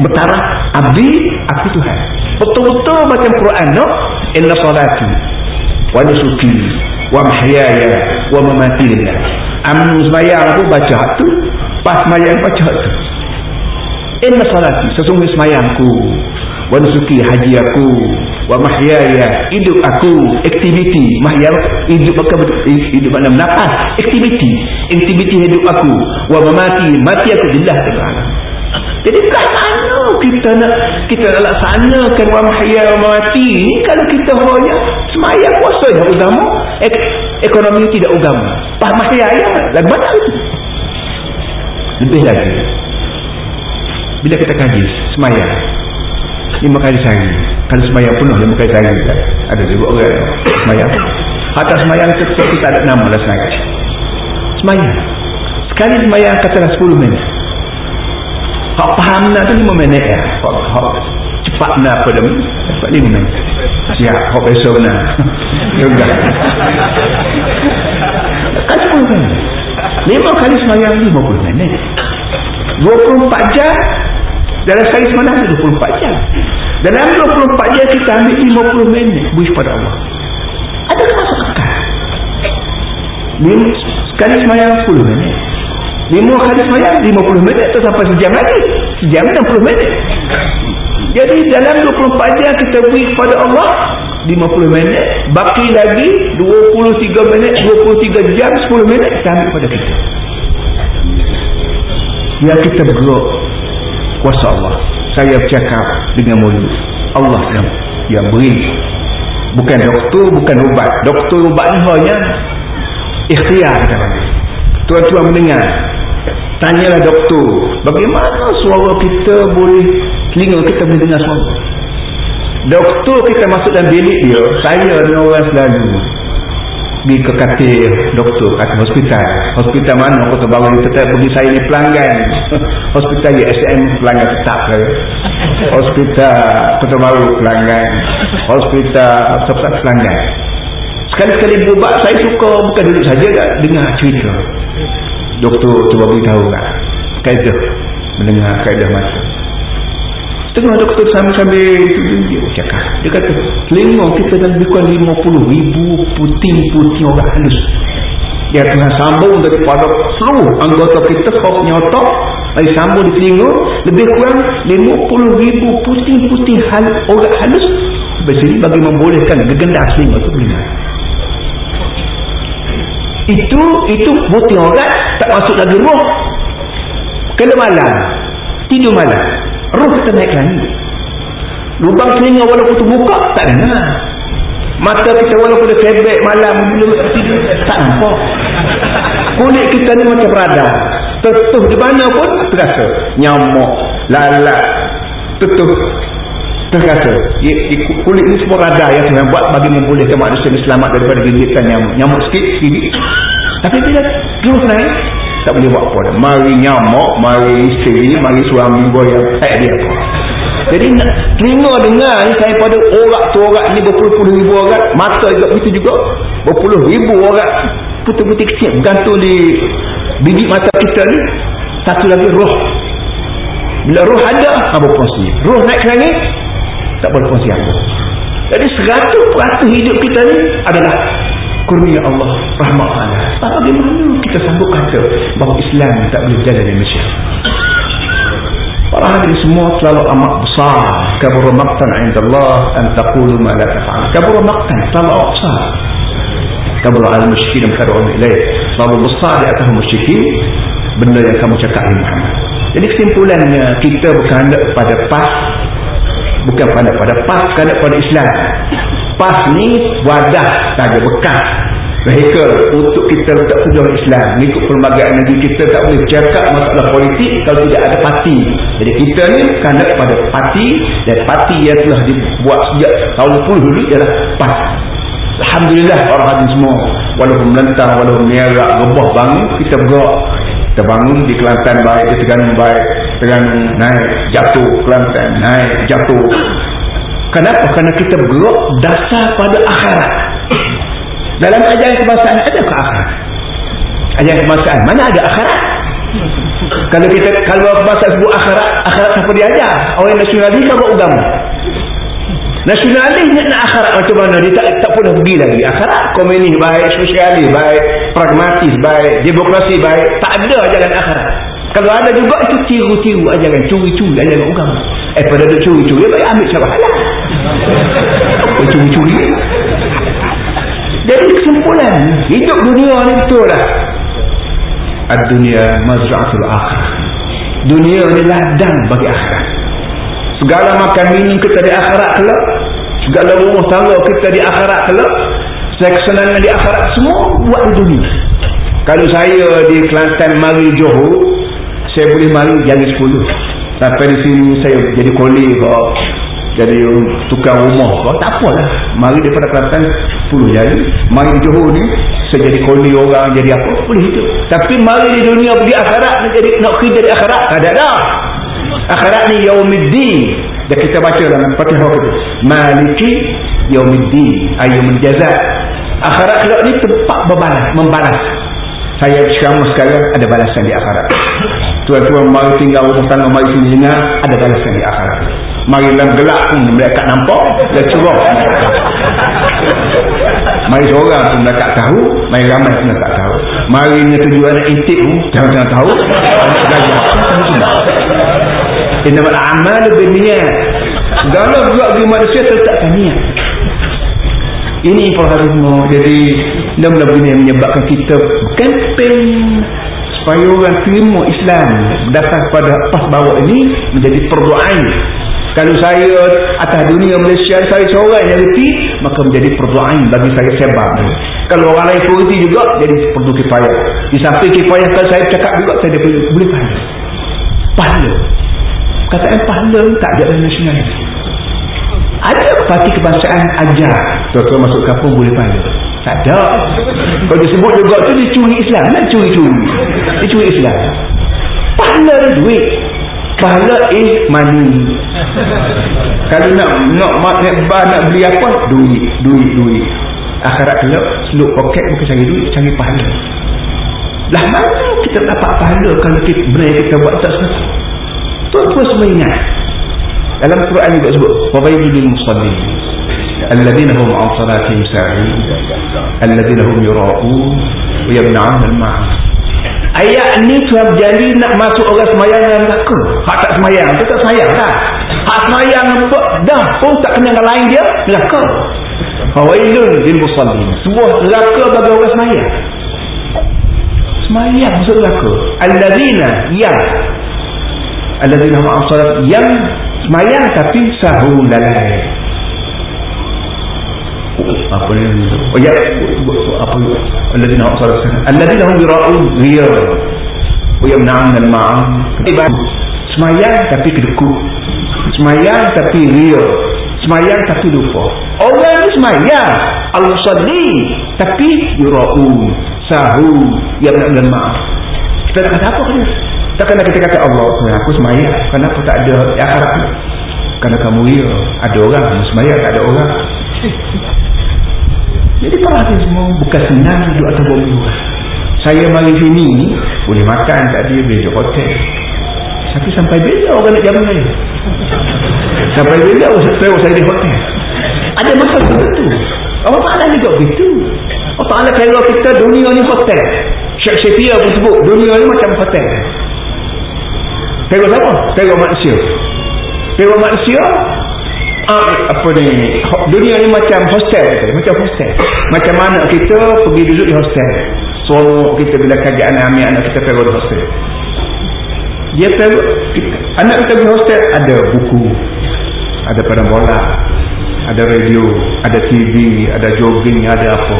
bertaraf. Abdi aku Tuhan betul-betul macam Quran no? inna salati wa nusuki wa mahyaya wa mamati lillah. Amun sembahyang aku baca tu pas sembahyang baca tu. Inna salati sesungguhnya sembahyangku wa nusuki haji aku wa mahyaya hidup aku aktiviti mahya hidup aku hidup mana nafas aktiviti aktiviti hidup aku wa mamati mati aku lillah ta'ala jadi kat mana kita nak kita nak laksanakan wa mahya wa mati ni kalau kita hanya semaya puasa je agama ek, ekonomi tidak agama. Pas mahya ya lagu mana itu? Lebih lagi. Bila kita kaji semaya lima kali sehari kalau semaya penuh lima kali sehari ada juga orang semaya kata semaya tetap kita ada nama lah sengaja semaya sekali semaya katalah 10 minit Hak faham nak tu 5 minit ya. Hak, hak cepat nak apa dah. Cepat 5 minit. Siap. Hak besok nak. Juga. Kan 10 minit. 5 kali semayang 50 minit. 24 jam. Dalam sekali semalam 24 jam. Dalam 24 jam kita ambil 50 minit. Buih pada Allah. Ada masuk akal. Sekali semayang 10 minit. Lima kali semayang, lima puluh minit atau sampai sejam lagi. Sejam enam puluh minit. Jadi dalam dua puluh empat jam kita beri kepada Allah, lima puluh minit. Baki lagi, dua puluh tiga minit, dua puluh tiga jam, sepuluh minit, kita ambil kepada kita. Ya kita bergerak kuasa Allah. Saya bercakap dengan mulut. Allah yang, yang beri. Bukan doktor, bukan ubat. Doktor ubat ni hanya ikhtiar kita. Tuan-tuan mendengar Tanyalah doktor, bagaimana suara kita boleh, telinga kita boleh dengar suara. Doktor kita masuk dalam bilik dia, saya dengan orang selalu pergi ke katil doktor, kat hospital. Hospital mana kota baru ni tetap pergi saya ni pelanggan. hospital USM pelanggan tetap ke. Hospital kota baru pelanggan. Hospital tetap pelanggan. Sekali-sekali berubat saya suka bukan duduk saja dengar cerita doktor cuba beritahu lah kaedah mendengar kaedah mata tengah doktor sambil-sambil dia cakap. Dia kata telinga kita dah lebih kurang 50 ribu puting-puting orang halus. Dia tengah sambung daripada seluruh anggota kita kau otak dari sambung di telinga lebih kurang 50 ribu puting-puting hal, orang halus. Bagi membolehkan gegendas telinga itu mendengar itu itu putih orang tak masuk lagi roh kena malam. Tidur malam. Roh kita naik langit. Lubang telinga walaupun terbuka tak dengar mata kita walaupun dia sebek malam tidur tak nampak. Kulit kita ni macam radar tetuh di mana pun terasa. Nyamuk lalat terasa kulit ni semua radar yang Tuhan buat bagi membolehkan manusia ni selamat daripada gigitan nyamuk nyamuk sikit gigit tapi bila terus naik. Tak boleh buat apa mari nyamuk mari isteri mari suami boya tak dia apa. Jadi telinga dengar saya pada orang tu orang ni berpuluh-puluh ribu orang mata juga begitu juga. Berpuluh ribu orang putih-putih kecil bergantung di biji mata kita ni. Satu lagi roh. Bila roh ada apa berfungsi roh naik ke langit tak boleh kongsi jadi seratus peratus hidup kita ni adalah kurnia Allah rahmat Allah. Tak bagaimana kita sambut kata bahawa Islam tak boleh berjalan di Malaysia para hadirin semua selalu amat besar. Kabur maktan inda Allah an taqulu ma la taf'al. Kabur maktan selalu besar. Kabur al-musyrikin kadu'un ilaih. Selalu besar di atas musyrikin benda yang kamu cakap Muhammad. Jadi kesimpulannya kita berkehendak pada pas bukan pada pada PAS pada pada Islam. PAS ni wadah saja bekas. Vehicle untuk kita letak tujuan Islam mengikut perlembagaan negeri kita tak boleh bercakap masalah politik kalau tidak ada parti. Jadi kita ni kena pada parti dan parti yang telah dibuat sejak tahun 10 dulu ialah PAS. Alhamdulillah orang hadis semua. Walaupun melentang walaupun niaga rebah bangun kita bergerak kita bangun di Kelantan baik di Terengganu baik Terengganu naik jatuh Kelantan naik jatuh. Kenapa? kerana kita bergerak dasar pada akhirat. Dalam ajaran kebangsaan ada ke akhirat? Ajaran kebangsaan mana ada akhirat? Kalau kita kalau bahasa sebut akhirat akhirat siapa dia ajar? Orang nasionalis apa agama nasionalis nak akhirat. Macam mana? Dia tak, tak pernah pergi lagi. Akhirat komunis baik sosialis baik pragmatis baik demokrasi baik. Tak ada ajaran akhirat. Kalau ada juga itu tiru-tiru ajaran. Curi-curi ajaran agama eh pada tu curi-curi baik ambil siapa halal. Apa curi-curi. Jadi kesimpulan hidup dunia ni betul lah ad-dunia mazra'atul akhir dunia ni ladang bagi akhirat. Segala makan minum kita di akhirat kelak segala rumah tangga kita di akhirat kelak kesenangan di akhirat semua buat di dunia. Kalau saya di Kelantan mari Johor saya boleh mari jari 10 sampai di sini saya jadi koli jadi tukang rumah kok tak apalah. Mari daripada Kelantan 10 jari mari di Johor ni saya jadi koli orang jadi apa boleh hidup. Tapi mari di dunia pergi akhirat nak jadi nak kerja di akhirat tak ada dah. Akhirat ni yaumiddin dan kita baca dalam fatihah itu maliki yaumiddin. Ayyumul jaza akhirat kelak ni tempat berbalas membalas. Saya sekarang sekarang ada balasan di akhirat. Tuan-tuan mari tinggal tangga mari sini dengar ada balasan di akhirat. Mari dalam gelap pun mereka nampak dan curah mari seorang pun mereka tahu mari ramai pun mereka tahu. Mari ni tujuan intip pun jangan-jangan tahu Innamal amal binniat. Segala buat di manusia terletakkan niat. Ini perhatianmu. Jadi, nama-nama ini yang menyebabkan kita kempen supaya orang terima Islam datang kepada pas bawa ini menjadi perdoaan. Kalau saya atas dunia Malaysia saya seorang yang reti maka menjadi perdoaan bagi saya sebab. Kalau orang lain reti juga jadi perlu kifayah. Di samping kifayah kalau saya cakap juga saya boleh pahala. Pahala kataan pahala tak ada dalam nasional ada parti kebangsaan ajar. Tuan-tuan masuk kampung boleh pahala. Tak ada. Kalau disebut juga tu dia curi Islam. Nak curi-curi? Dia curi Islam. Pahala duit. Pahala is money. Kalau nak nak nak, nak, nak beli apa? Duit duit duit. Akhirat kelak seluk poket bukan cari duit cari pahala. Lah mana kita dapat pahala kalau kita benar kita buat sesuatu Tuan-tuan semua ingat. Dalam Quran juga sebut. Wabaidul lil musallin. Alladina hum an salatihim sa'in. Alladina hum yura'un. Wiyabna'an al-ma'an. Ayat ni tuan jadi nak masuk orang semayang yang neraka. Hak tak semayang. Itu tak semayang tak? Hak semayang nampak dah pun tak kena dengan lain dia. Neraka. Wabaidul lil musallin. Sebuah neraka bagi orang semayang. Semayang masuk neraka. Alladina yang alladzina hum salat yang semayang tapi sahur lalai. Apa ni? Oh ya. Apa alladzina hum salat. Alladzina hum yura'un riya wa yamna'un al-ma'am semayang tapi kedekut. Semayang tapi riya semayang tapi lupa. Orang ni semayang. Al-musalli tapi yura'un sahur yamna'un al-ma'am kita nak kata apa kan Takkan kita kata Allah aku semayang. Kenapa tak ada akhirat. Kerana kamu ya ada orang semayang tak ada orang. Jadi perhatian semua bukan senang duduk atas bumi saya mari sini boleh makan tak ada boleh duduk hotel. Tapi sampai bila orang nak jamin saya. Sampai bila orang saya, saya di hotel. Ada masa begitu Allah Ta'ala juga begitu Allah Ta'ala kira kita dunia ni hotel. Syekh Syekh pun sebut dunia ni macam hotel Teror apa? Teror manusia. Teror manusia ah, apa ni? Dunia ni macam hostel macam hostel. Macam mana kita pergi duduk di hostel? Suami kita bila kajian ambil anak kita pergi di hostel. Dia pergi anak kita pergi hostel ada buku ada padang bola ada radio ada TV ada jogging ada apa.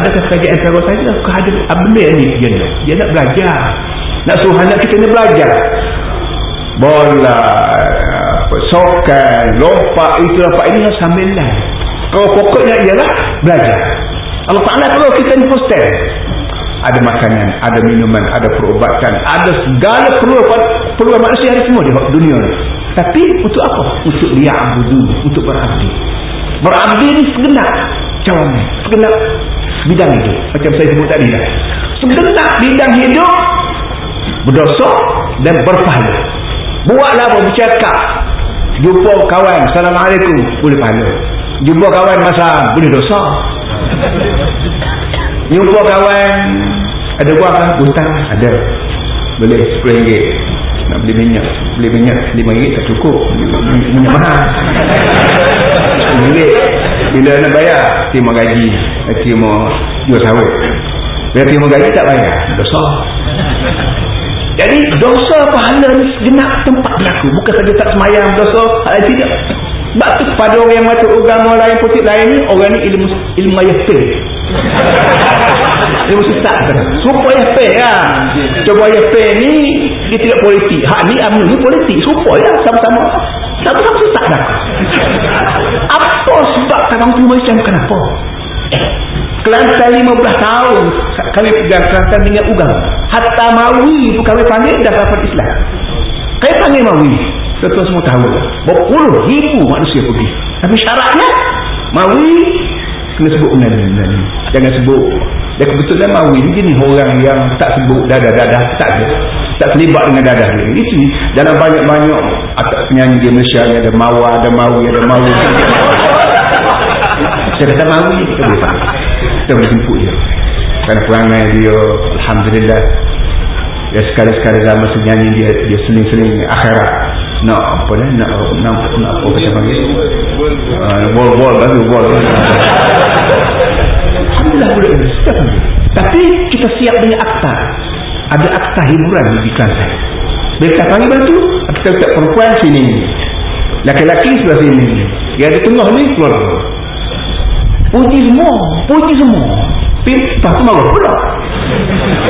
Adakah kajian saja? Kau ada benda ni? Dia nak dia nak belajar nak suruh anak kita ni belajar bola sokan lompat itu apa ini sambil lah kalau pokoknya ialah belajar Allah Ta'ala kalau kita ni hostel ada makanan, ada minuman, ada perubatan, ada segala perlu perlu manusia hari semua di dunia ni. Tapi untuk apa? Untuk dia abudu, untuk berabdi. Berabdi ni segenap cawannya, segenap bidang hidup. Macam saya sebut tadi dah. Segenap bidang hidup berdosa dan berpahala. Buatlah apa bercakap. Jumpa kawan, Assalamualaikum, boleh pahala. Jumpa kawan masa boleh dosa. Jumpa kawan ada buah kan? Hutang ada. Boleh RM10 nak beli minyak beli minyak RM5 tak cukup minyak mahal RM10 bila nak bayar terima gaji terima jual sawit bila terima gaji tak bayar dosa. Jadi dosa pahala ni sejenak tempat berlaku. Bukan saja tak semayang dosa ada tidak. Sebab tu pada orang yang macam agama lain putih lain ni orang ni ilmu ilmu ayah ilmu sesat. Supaya fair lah cuba ayah ni dia tidak politik. Hak ni amnu ni politik. Supaya ya. Sama-sama. Sama-sama sesat dah. Apa sebab orang tu macam kenapa Kelantan 15 tahun. Kami pegang Kelantan dengan ugang hatta mawi pun kami panggil dah dapat Islam. Kami panggil mawi Tentu semua tahu. Berpuluh ribu manusia pergi. Tapi syaratnya mawi kena sebut benar-benar jangan sebut. Dan kebetulan mawi ni jenis orang yang tak sebut dadah-dadah tak ada. Tak terlibat dengan dadah dia. Itu dalam banyak-banyak penyanyi di Malaysia ada mawa ada mawi ada mawi saya kata mawi kita boleh faham kita boleh jemput dia. Kerana perangai dia Alhamdulillah. Ya sekali-sekali zaman senyanyi dia dia seling-seling akhirat. Nak apa ni? Nak nak nak apa macam panggil wall wall baru wall Alhamdulillah boleh tapi kita siap dengan akta. Ada akta hiburan di Kelantan bila kita panggil batu kita letak perempuan sini. Laki-laki sebelah sini. Yang di tengah ni keluar puji semua puji semua. Lepas tu marah pula.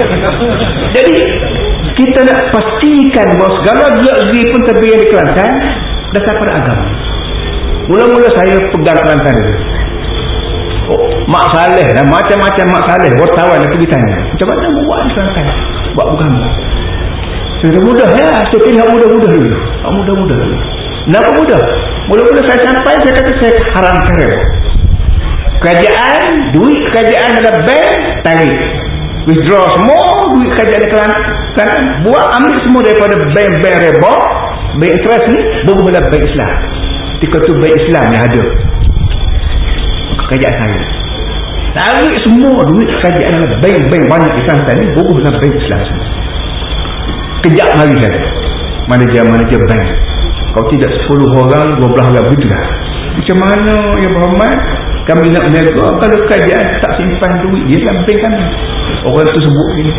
Jadi kita nak pastikan bahawa segala gelap-geli pun terbiar di Kelantan dasar pada agama. Mula-mula saya pegang Kelantan itu oh, Mak Saleh dan macam-macam Mak Saleh wartawan yang pergi tanya macam mana buat di Kelantan? Buat agama sudah mudah ya saya pilih mudah-mudah dulu. Mudah-mudah dulu. Kenapa mudah? Mula-mula saya sampai saya kata saya haram kerja kerajaan duit kerajaan ada bank tarik. Withdraw semua duit kerajaan kelan kan buat ambil semua daripada bank-bank reba bank interest ni buku pada bank Islam. Ketika tu bank Islam yang ada kerajaan saya. Tarik semua duit kerajaan ada bank-bank banyak di Kelantan ni buku pada bank Islam kejap hari saja manajer-manajer bank. Kalau tidak 10 orang 12 orang begitu lah macam mana ya Muhammad kami nak menego kalau kerajaan tak simpan duit dia kami orang tu sebut ni.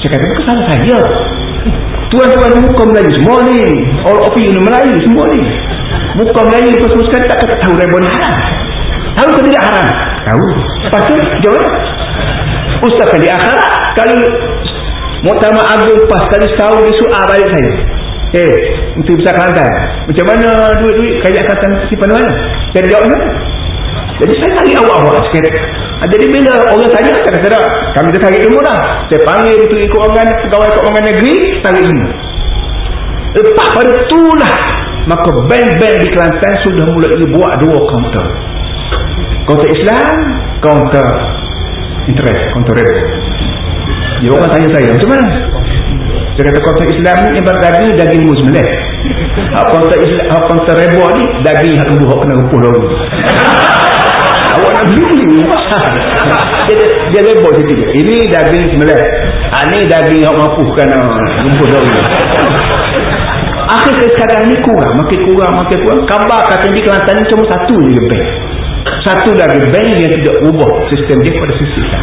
Saya kata bukan salah saya? Tuan-tuan muka Melayu semua ni. All of you Melayu semua ni. Muka Melayu tu semua sekali tak tahu rebon haram. Tahu ke tidak haram? Tahu. Lepas tu jawab ustaz kali akhirat kalau muktamar agung pas kali setahun dia suar balik saya. Eh untuk besar Kelantan. Macam mana duit-duit? Kajian Kelantan simpan mana saya jawab mana jadi saya tarik awal-awal sikit. Ha, jadi bila orang tanya, tak. Kami dah tarik ilmu dah. Saya panggil itu ikut orang pegawai keuangan negeri, tarik ilmu. Lepas pada itulah, maka bank-bank di Kelantan sudah mulai buat dua kaunter. Kaunter Islam, kaunter interest, kaunter rebo. Dia orang tanya saya, macam mana? Saya kata kaunter Islam ni yang daging, daging mus melek. Hak kaunter Islam, hak kaunter rebo ni, daging hak tumbuh, hak kena rupuh dahulu nak beli dia, lebur sikit ini daging sebelah ha, ni daging yang mampu kerana rumput dahulu akhir sekarang ni kurang makin kurang makin kurang. Kabar kata di Kelantan ni cuma satu je bank satu lagi bank yang tidak ubah sistem dia pada sistem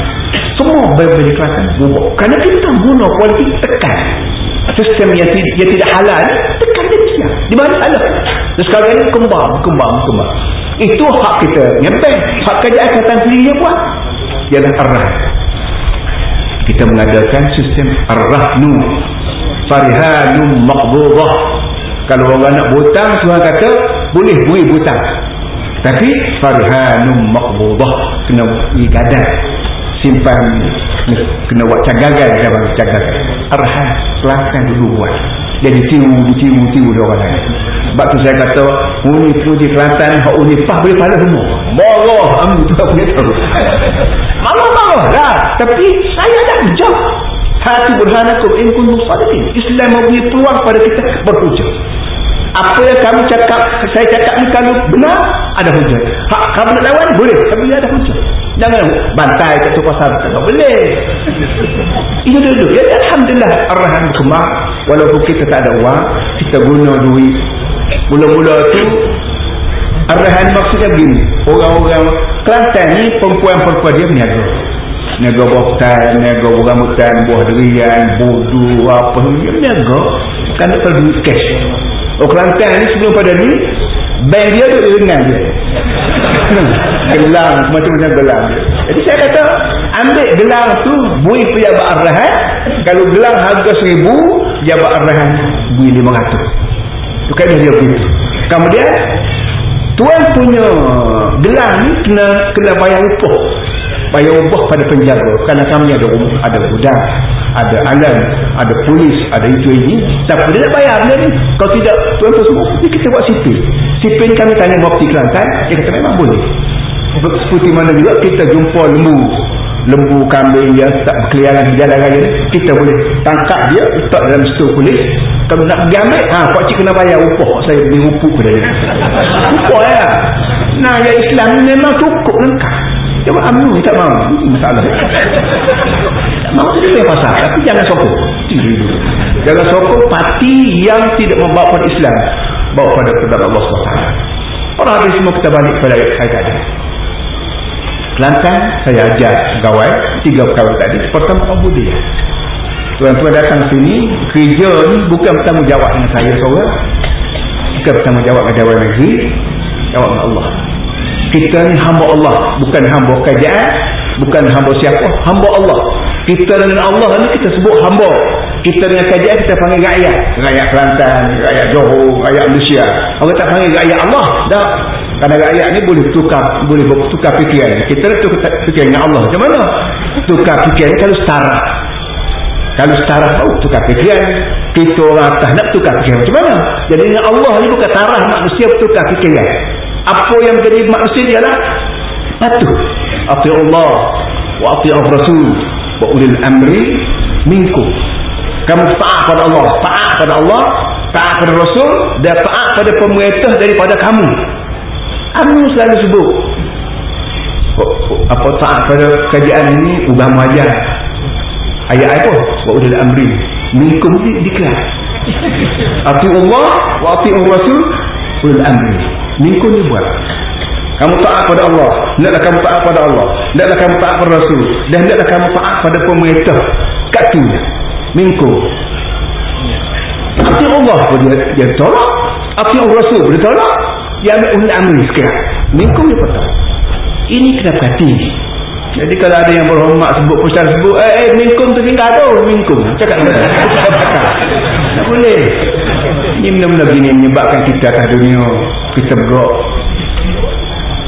semua bank-bank di Kelantan ubah. Kerana kita guna politik tekan. Sistem yang, yang tidak halal tekan dia di mana ada sekarang ini kembang kembang kembang. Itu hak kita. Nyempeng hak kerajaan kesihatan sendiri yang buat. Ialah arah. Kita mengadakan sistem arrahnu farihanum maqbudah kalau orang nak butang Tuhan kata boleh beri butang. Tapi farihanum maqbudah kena igadai simpan kena buat cagagan siapa cagagan. Arhan selangkan dulu buat. Jadi tiru tiru tiru dia orang lain. Sebab tu saya kata uni puji Kelantan hak uni pah boleh pada semua. Marah amu tu aku tahu. Marah marah lah. Tapi saya dah hujah hati burhanakum in kuntum sadiqin Islam memberi peluang pada kita berhujah. Apa yang kamu cakap saya cakap ni kalau benar ada hujah. Hak kamu nak lawan boleh. Tapi ada hujah jangan bantai kat tu pasar. Tak boleh. Itu dulu ya Alhamdulillah. Arahan kemar walaupun kita tak ada uang kita guna duit. Mula-mula tu arahan maksudnya begini orang-orang Kelantan ni perempuan-perempuan dia berniaga niaga buah hutan niaga buah rambutan buah durian bodu apa. Dia berniaga kan tak perlu cash. Orang Kelantan ni sebelum pada ni bank dia duduk dengan dia gelang macam-macam gelang. Jadi saya kata ambil gelang tu bui pejabat arahan kalau gelang harga seribu pejabat arahan bui lima ratus. Tu kan dia begitu kemudian tuan punya gelang ni kena kena bayar upah bayar upah pada penjaga kerana kami ada ada gudang ada alam ada polis ada itu ini. Siapa dia nak bayar benda ni. Kalau tidak tuan-tuan semua kita buat sipil sipil kami tanya Mufti Kelantan dia kata memang boleh. Seperti mana juga kita jumpa lembu lembu kambing yang tak berkeliaran di jalan raya kita boleh tangkap dia letak dalam stor kulit. Kalau nak pergi ambil ha, Pak Cik kena bayar upah. Saya beri upuk pada dia. Upah ya. Nah ya Islam ni memang cukup lengkap. Dia buat amnu tak mahu ini masalah. Mahu tu dia pasal tapi jangan sokong. Jangan sokong parti yang tidak membawa pada Islam bawa pada kepada Allah SWT para habis semua kita balik pada ayat tadi. Kelantan saya ajar pegawai tiga pegawai tadi. Pertama Ubudiyah tuan-tuan datang sini kerja ni bukan bertanggungjawab dengan saya seorang. Bukan bertanggungjawab dengan Dewan Negeri jawab dengan Allah. Kita ni hamba Allah bukan hamba kerajaan bukan hamba siapa hamba Allah. Kita dengan Allah ni kita sebut hamba kita dengan kerajaan kita panggil rakyat. Rakyat Kelantan rakyat Johor rakyat Malaysia. Orang tak panggil rakyat Allah. Dah kerana rakyat ni boleh tukar boleh tukar fikiran. Kita nak tukar fikiran dengan Allah. Macam mana? Tukar fikiran kalau setara. Kalau setara tahu tukar fikiran. Kita orang atas nak tukar fikiran. Macam mana? Jadi dengan Allah ni bukan tarah manusia tukar fikiran. Apa yang menjadi manusia dia lah. Patuh. Ati Allah wa ati Rasul wa ulil amri minkum kamu taat pada Allah. Taat pada Allah taat pada Rasul dan taat pada pemerintah daripada kamu. Kamu selalu sebut apa taat pada kerajaan ini? Ubah majar ayat apa? Wa ulil amri. Minkum di diklat ati Allah wa ati Rasul ulil amri. Minkum ni buat. Kamu taat pada Allah. Hendaklah kamu taat pada Allah. Hendaklah kamu taat pada Rasul. Dan hendaklah kamu taat pada pemerintah. Kat tu minkum ati Allah pun dia, dia tolak. Ati Rasul pun dia tolak. Dia ambil ulil amri sekarang minkum dia potong ini kena perhati jadi kalau ada yang berhormat sebut pusat sebut eh, eh minkum tu tinggal tu minkum cakap tak boleh. Ini benda-benda begini menyebabkan kita atas dunia kita bergerak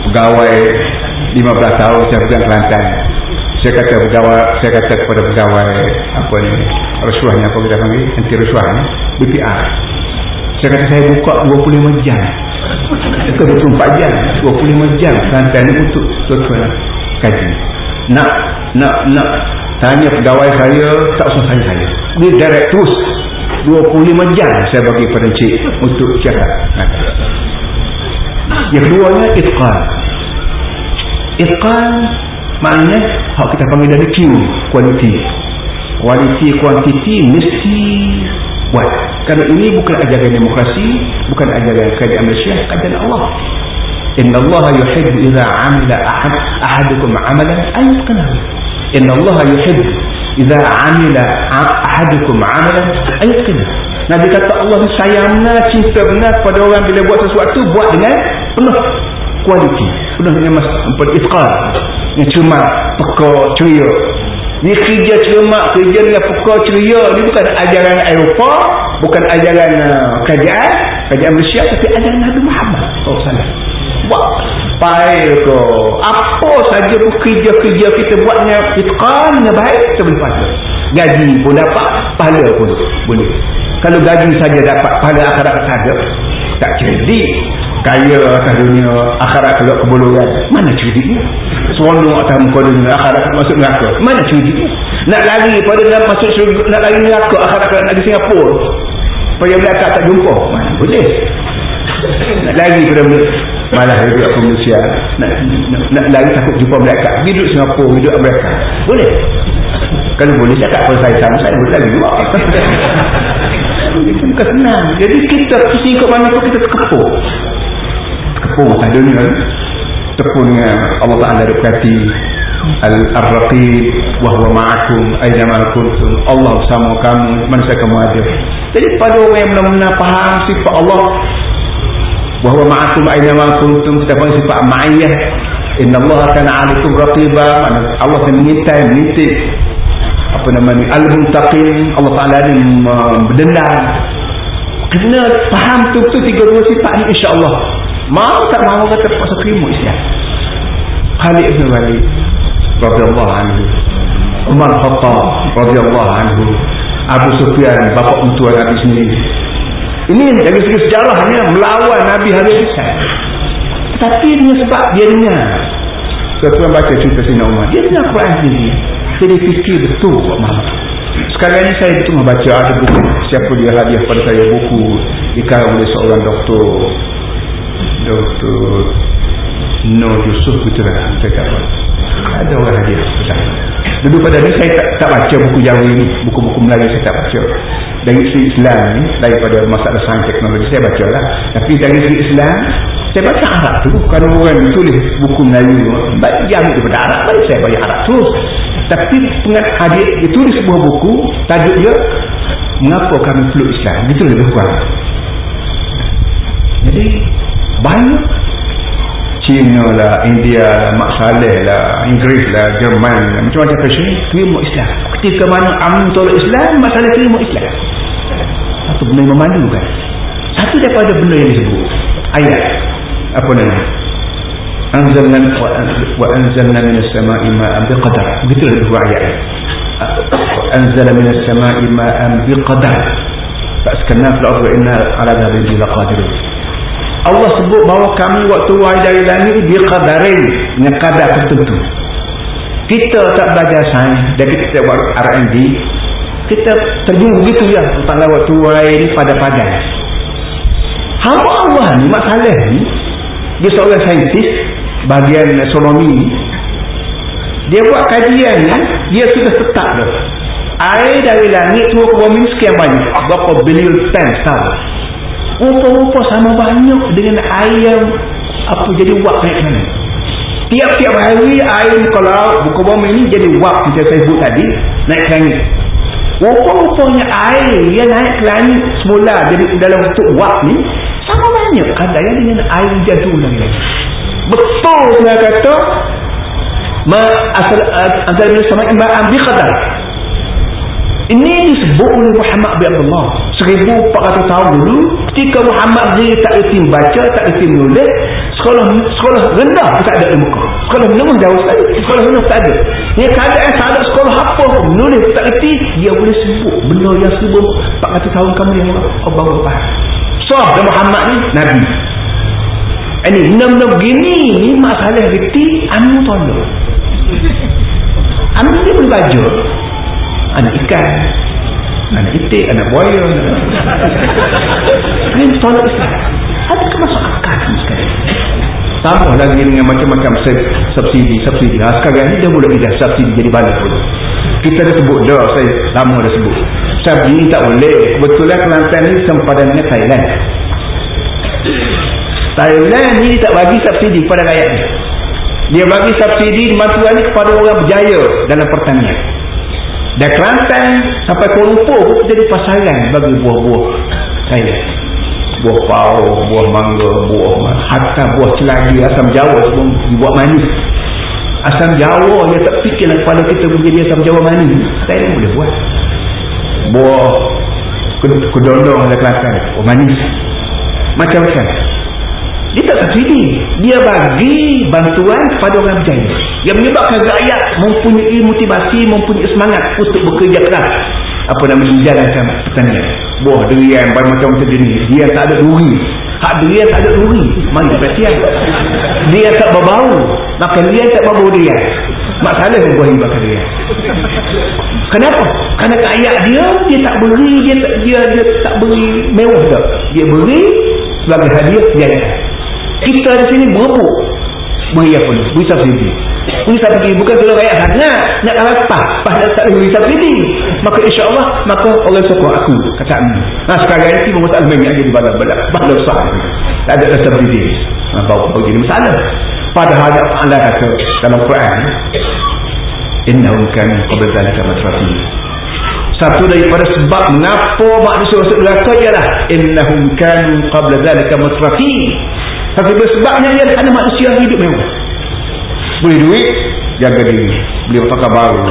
pegawai 15 tahun saya pegang Kelantan saya kata pegawai saya kata kepada pegawai apa ni rasuahnya apa kita panggil anti rasuah ni BPR saya kata saya buka 25 jam. Ke 24 jam 25 jam. Kelantan ni untuk tuan-tuan kaji. Nak nak nak tanya pegawai saya tak usah tanya saya. Dia direct terus. 25 jam saya bagi pada cik untuk cakap. Yang keduanya itqan itqan maknanya hak kita panggil dari Q kualiti kualiti kuantiti mesti buat. Kerana ini bukan ajaran demokrasi bukan ajaran kerajaan Malaysia ajaran Allah. Inna Allah yuhibbu idha amila ahad ahadukum amalan ayatqanahu inna Allah yuhibbu idha amila ahadukum amalan ayatqanahu Nabi kata Allah sayang benar cinta benar kepada orang. Bila buat sesuatu buat dengan penuh kualiti masalah ifqal yang cuma peka ceria. Ni kerja cermak kerja dengan peka ceria ni bukan ajaran Eropah bukan ajaran uh, kerajaan kerajaan Malaysia tapi ajaran Nabi Muhammad oh salah buat baik ke? Apa saja kerja-kerja kita buatnya itqan dengan baik boleh pahala. Gaji pun dapat pahala pun boleh. Kalau gaji saja dapat pahala akhirat saja tak cerdik kaya atas dunia akhirat keluar kebuluran mana ceridiknya seronok atas muka dunia akhirat masuk neraka. Mana ceridiknya nak lari pada nak masuk syurga nak lari neraka akhirat nak di Singapura. Supaya belakang tak jumpa. Mana boleh? Nak lari pada malah hidup aku manusia nak, nak, nak lari takut jumpa mereka hidup Singapura hidup mereka boleh? Kalau boleh saya tak perlu saya saya boleh lagi juga. Bukan senang. Jadi kita pusing ke mana pun kita terkepuk terkepuk masa dunia. Terkepuk dengan Allah Ta'ala berkati Al-Raqib Wahuwa ma'akum Aizama kuntum? Allah bersama kamu Mana saya kamu ada. Jadi pada orang yang benar-benar faham Sifat Allah Wahuwa ma'akum Aizama kuntum? Kita pun sifat ma'iyah. Inna Allah akan alikum raqibah Allah akan mengintai Menitip apa nama ni? Al-muntaqim Allah Taala ni berdendam kena faham tu tu tiga dua sifat ni insya-Allah mau tak mau kata terpaksa terima Islam? Khalid bin Walid radhiyallahu anhu Umar Khattab radhiyallahu anhu Abu Sufyan bapa mentua Nabi sendiri. Ini dari segi sejarahnya melawan Nabi hari Islam tapi dia sebab dia dengar. Tuan-tuan baca cerita Sina Umar. Dia dengar Quran sendiri. Jadi fikir betul buat malam. Sekarang ni saya tengah baca ada buku. Siapa dia hadiah pada saya buku. Dikarang oleh seorang doktor doktor No Yusuf Putra saya tak tahu ada orang hadiah saya dulu pada ni saya tak, tak baca buku Jawa ini buku-buku Melayu saya tak baca. Dari segi Islam ni daripada masalah sains teknologi saya baca lah tapi dari segi Islam saya baca Arab tu. Kalau orang tulis buku Melayu baik dia ambil daripada Arab baik saya baca Arab terus. Tapi pengat hadir dia tulis sebuah buku tajuk dia mengapa kami perlu Islam? Itu lebih kurang. Jadi banyak. China lah India lah Mak Saleh lah Inggeris lah Jerman lah macam-macam fashion terima Islam. Ketika mana Amin tolak Islam Mak Saleh terima Islam. Satu benda yang memalukan satu daripada benda yang disebut ayat. Apa nama? Anzalna wa anzalna minas sama'i ma'an biqadar. Begitu lah dua ayat anzalna minas sama'i ma'an biqadar. Faskanna fil ardi inna ala dhalika laqadirun Allah sebut bahawa kami waktu wahai dari langit biqadarin dengan kadar tertentu. Kita tak belajar sains dan kita buat R&D kita terjun begitu ya tentang waktu wahai ini pada-pada hamba Allah ni masalah ni dia seorang saintis bahagian astronomi dia buat kajian ni dia sudah tetap dah. Air dari langit ke bumi sekian banyak. Berapa bilion times tahu rupa-rupa sama banyak dengan air yang apa jadi wak naik sana tiap-tiap hari air kalau buka bumi ni jadi wak macam saya sebut tadi naik ke langit. Rupa-rupanya air yang naik ke langit semula jadi dalam bentuk wak ni sama banyak kadang dengan air jatuh lagi betul saya kata ma asal antara bin sama imam bi qadar ini disebut oleh Muhammad bin Abdullah. 1400 tahun dulu ketika Muhammad dia tak erti baca tak erti menulis sekolah sekolah rendah tak ada ilmu sekolah menengah jauh sekali. Sekolah rendah tak ada. Dia keadaan tak ada sekolah apa menulis tak erti dia boleh sebut benda yang 1400 tahun kamu yang Allah bawa faham so Muhammad ni Nabi. Ini benda-benda begini ni masalah reti anu tolong. Anu dia boleh baju anak ikan. Anak itik anak buaya. Ini tolong Islam. Ada kemasuk akal sekali tambah lagi dengan macam-macam subsidi subsidi. Ha, sekarang ni dia boleh ijah subsidi jadi balik pun. Kita dah sebut dah saya lama dah sebut. Subsidi tak boleh. Kebetulan Kelantan ni sempadan dengan Thailand. Thailand ni tak bagi subsidi kepada rakyatnya dia bagi subsidi bantuan ni kepada orang berjaya dalam pertanian dan Kelantan sampai Kuala Lumpur jadi pasaran bagi buah-buah saya. Buah pau, buah mangga, buah hatta buah celagi asam jawa pun dibuat manis. Asam jawa dia tak fikirlah kepala kita menjadi asam jawa manis. Saya boleh buat. Buah kedondong ada kelatan buah manis. Macam-macam dia tak subsidi dia bagi bantuan kepada orang berjaya. Yang menyebabkan rakyat mempunyai motivasi mempunyai semangat untuk bekerja keras. Apa nama menjalankan pertanian. Buah durian macam macam jenis. Dia tak ada duri. Hak durian tak ada duri. Mana perhatian. Dia tak berbau. Maka dia tak berbau dia masalah buah yang bakal dia kenapa? kerana rakyat dia dia tak beri dia dia, dia tak beri mewah tak? Dia beri sebagai hadiah dia kita di sini berebut beri apa ni? beri subsidi beri subsidi bukan kalau rakyat. Sangat nak kalah pas pas nak tak beri subsidi maka insyaAllah maka orang sokong aku kata ni. Nah sekarang ini tiba masalah memang jadi balas-balas balas sah tak ada subsidi nah, bawa begini masalah. Padahal Allah kata dalam Quran innahum kan qabla matrafi satu daripada sebab mengapa manusia masuk neraka ialah innahum kanu qabla dhalika matrafi tapi sebabnya ia kerana manusia hidup mewah. Beli duit, jaga diri. Beli pakar baru.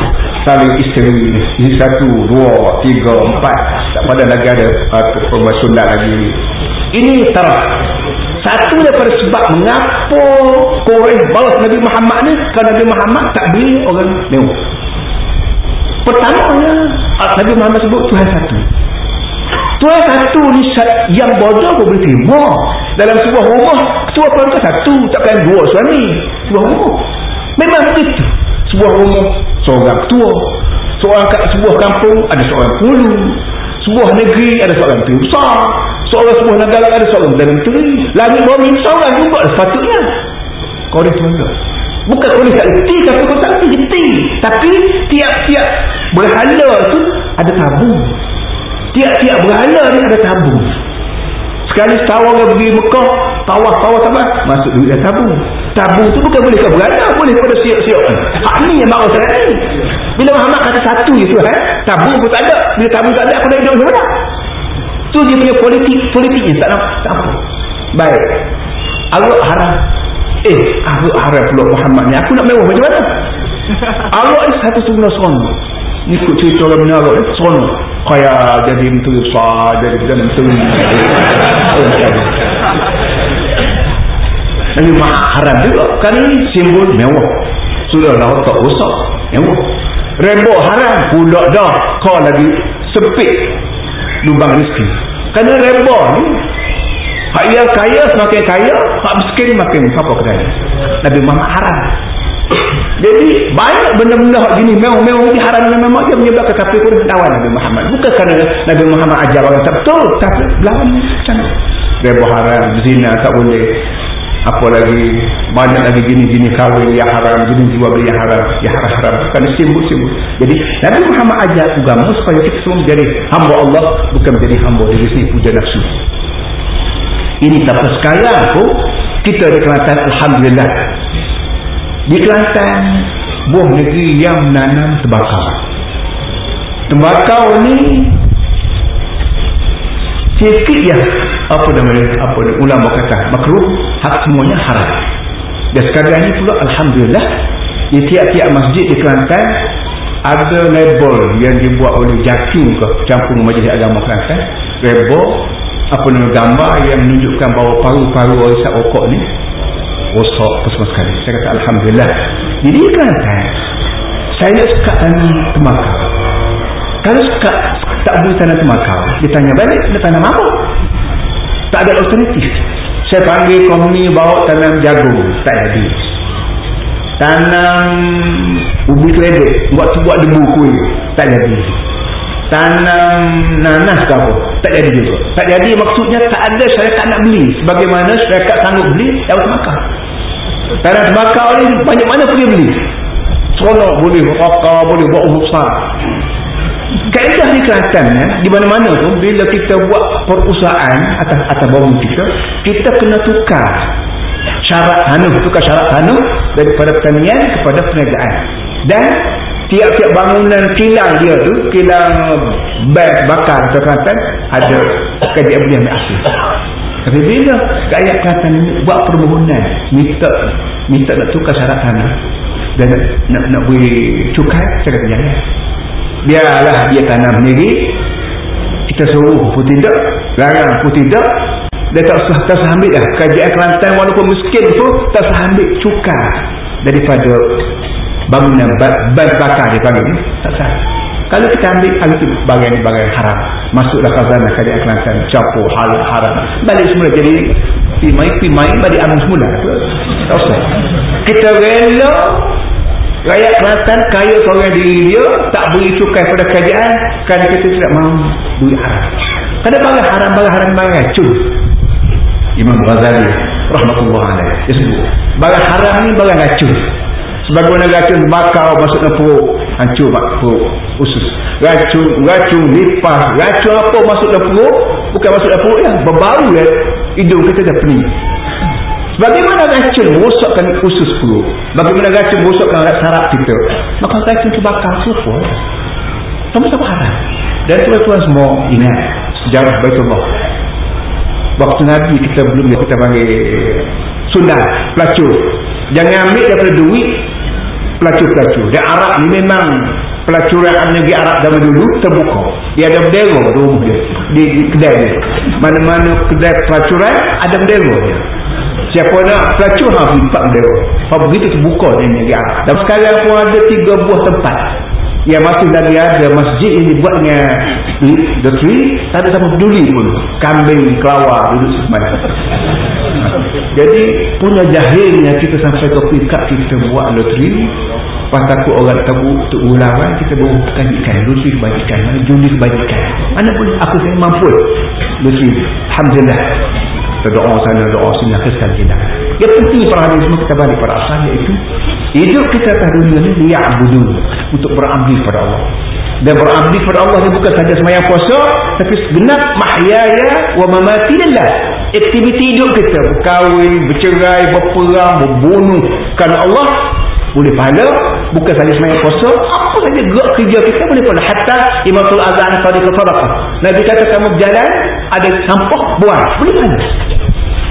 Saling isteri. Ini satu, dua, tiga, empat. Tak pada lagi ada uh, sundat lagi. Ini taraf. Satu daripada sebab mengapa Quraish balas Nabi Muhammad ni kerana Nabi Muhammad tak beli orang mewah. Pertamanya Nabi Muhammad sebut Tuhan satu. Tuan satu ni yang bodoh pun boleh terima. Dalam sebuah rumah, ketua perangkat satu, takkan dua suami. Sebuah rumah. Memang begitu. Sebuah rumah, seorang ketua. Seorang kat sebuah kampung, ada seorang pulu. Sebuah negeri, ada seorang menteri besar. Seorang sebuah negara, ada seorang menteri menteri. Langit bumi, seorang juga sepatutnya. Kau dia tuan Bukan kau tak reti, tapi kau tak reti. Tapi tiap-tiap berhala tu ada tabung tiap-tiap berhala ni ada tabung. Sekali setawar dia pergi Mekah tawah-tawah sama masuk duit dalam tabung. Tabung tu bukan boleh ke berhala boleh pada siap-siap hak ni yang marah saya ni. Bila Muhammad kata satu je tu eh? tabung pun tak ada. Bila tabung tak ada aku nak hidup macam mana tu dia punya politik tak nampak tak apa. Baik. Allah haram. Eh Allah haram pula Muhammad ni. Aku nak mewah macam mana Allah ni satu sebenar seronok. Ikut cerita orang menara eh, seronok. Kaya jadi menteri besar jadi jadi menteri. Nabi haram juga. Kan ini simbol mewah. Sudah lah tak usah mewah. Rembok haram pula dah kau lagi sempit lubang rezeki. Kerana rembok ni hak yang kaya semakin kaya hak miskin makin apa kedai Nabi Muhammad haram jadi banyak benda-benda gini mewah-mewah ini haram dengan memang dia menyebabkan kafir pun lawan Nabi Muhammad. Bukan kerana Nabi Muhammad ajar orang tak betul. Tapi lawan macam Reba haram, zina tak boleh. Apa lagi, banyak lagi gini-gini kahwin yang haram, gini jiwa beli yang haram, yang haram-haram. Bukan simbol-simbol. Jadi Nabi Muhammad ajar agama supaya kita semua menjadi hamba Allah, bukan menjadi hamba diri sendiri puja nafsu. Ini tak sekarang pun, kita di Kelantan, Alhamdulillah, di Kelantan buah negeri yang menanam tembakau. Tembakau ni sikit je apa namanya apa ni ulama kata makruh hak semuanya haram. Dan sekarang ni pula Alhamdulillah di tiap-tiap masjid di Kelantan ada label yang dibuat oleh Jakim ke campur majlis agama Kelantan label apa nama gambar yang menunjukkan bahawa paru-paru orang isap rokok ni rosak apa semua sekali. Saya kata Alhamdulillah. Jadi kan saya nak suka tanam temakau. Kalau suka tak boleh tanam temakau dia tanya balik dia tanam apa? Tak ada alternatif. Saya panggil kaum ni bawa tanam jagung. Tak jadi. Tanam ubi keledek buat buat debu kuih. Tak jadi tanam nanas ke apa tak jadi juga. Tak jadi maksudnya tak ada saya tak nak beli. Sebagaimana tak sanggup beli daun tembakau tanam tembakau ni banyak mana pergi beli? Seronok boleh rokok boleh buat usaha kaedah di Kelantan ya, di mana-mana tu bila kita buat perusahaan atas atas bawah kita kita kena tukar syarat tanah tukar syarat tanah daripada pertanian kepada perniagaan. Dan tiap-tiap bangunan kilang dia tu kilang beg bakar ke Kelantan ada kerajaan beli ambil asli tapi bila rakyat Kelantan buat permohonan minta minta nak tukar syarat tanah dan nak, nak, nak beri cukai cakap jangan. Biarlah dia tanam sendiri kita suruh pun tidak larang pun tidak dia tak usah tak usah ambil dah. Kerajaan Kelantan walaupun miskin pun tak usah ambil cukai daripada bangunan ban bakar dia panggil tak sah. Kalau kita ambil hal itu bagian-bagian haram masuklah khazanah kerajaan Kelantan campur hal haram balik semula jadi pimai-pimai balik amun semula. Tak usah kita rela rakyat Kelantan kaya seorang diri dia tak beri cukai pada kerajaan kerana kita tidak mahu duit haram. Kerana barang haram barang haram barang racun Imam Ghazali rahmatullah alaih dia sebut barang haram ni barang racun sebagaimana racun bakar masuk perut. Hancur mak perut. Usus. Racun racun lipas racun apa masuk ke perut? Bukan masuk ke perut ya. Berbau ya. Hidung kita dah pening. Bagaimana racun merosakkan usus perut? Bagaimana racun merosakkan sarap kita? Maka racun itu bakar super sama-sama haram dan tuan-tuan semua ingat sejarah Baitullah. Waktu Nabi kita belum kita panggil sunat pelacur. Jangan ambil daripada duit pelacur-pelacur. Dan Arab ni memang pelacuran negeri Arab zaman dulu terbuka. Dia ada bendera di rumah dia di, di kedai dia. Mana-mana kedai pelacuran ada bendera dia. Siapa nak pelacur ha empat bendera. Kalau begitu terbuka di negeri Arab. Dan sekarang pun ada tiga buah tempat. Yang masih lagi ada masjid ini buat dengan loteri tak ada sama peduli pun. Kambing kelawar duduk semuanya jadi punya jahilnya kita sampai ke pikat kita buat loteri pas takut orang tabu untuk ulawan kita baru kebajikan loteri kebajikan juli kebajikan mana pun aku saya mampu. Loteri Alhamdulillah. Kita doa sana doa sini akhirkan kita. Yang penting para hadis semua kita balik pada asal iaitu hidup kita atas dunia ni liya'budu untuk berabdi pada Allah. Dan berabdi pada Allah ni bukan sahaja semayang puasa tapi segenap mahyaya wa mamati lillah aktiviti hidup kita. Berkahwin, bercerai, berperang, berbunuh kerana Allah boleh pahala bukan sahaja semayang puasa apa saja gerak kerja kita boleh pahala. Hatta imatul azan sadiq sadaqah Nabi kata kamu berjalan ada sampah buang. Boleh pahala.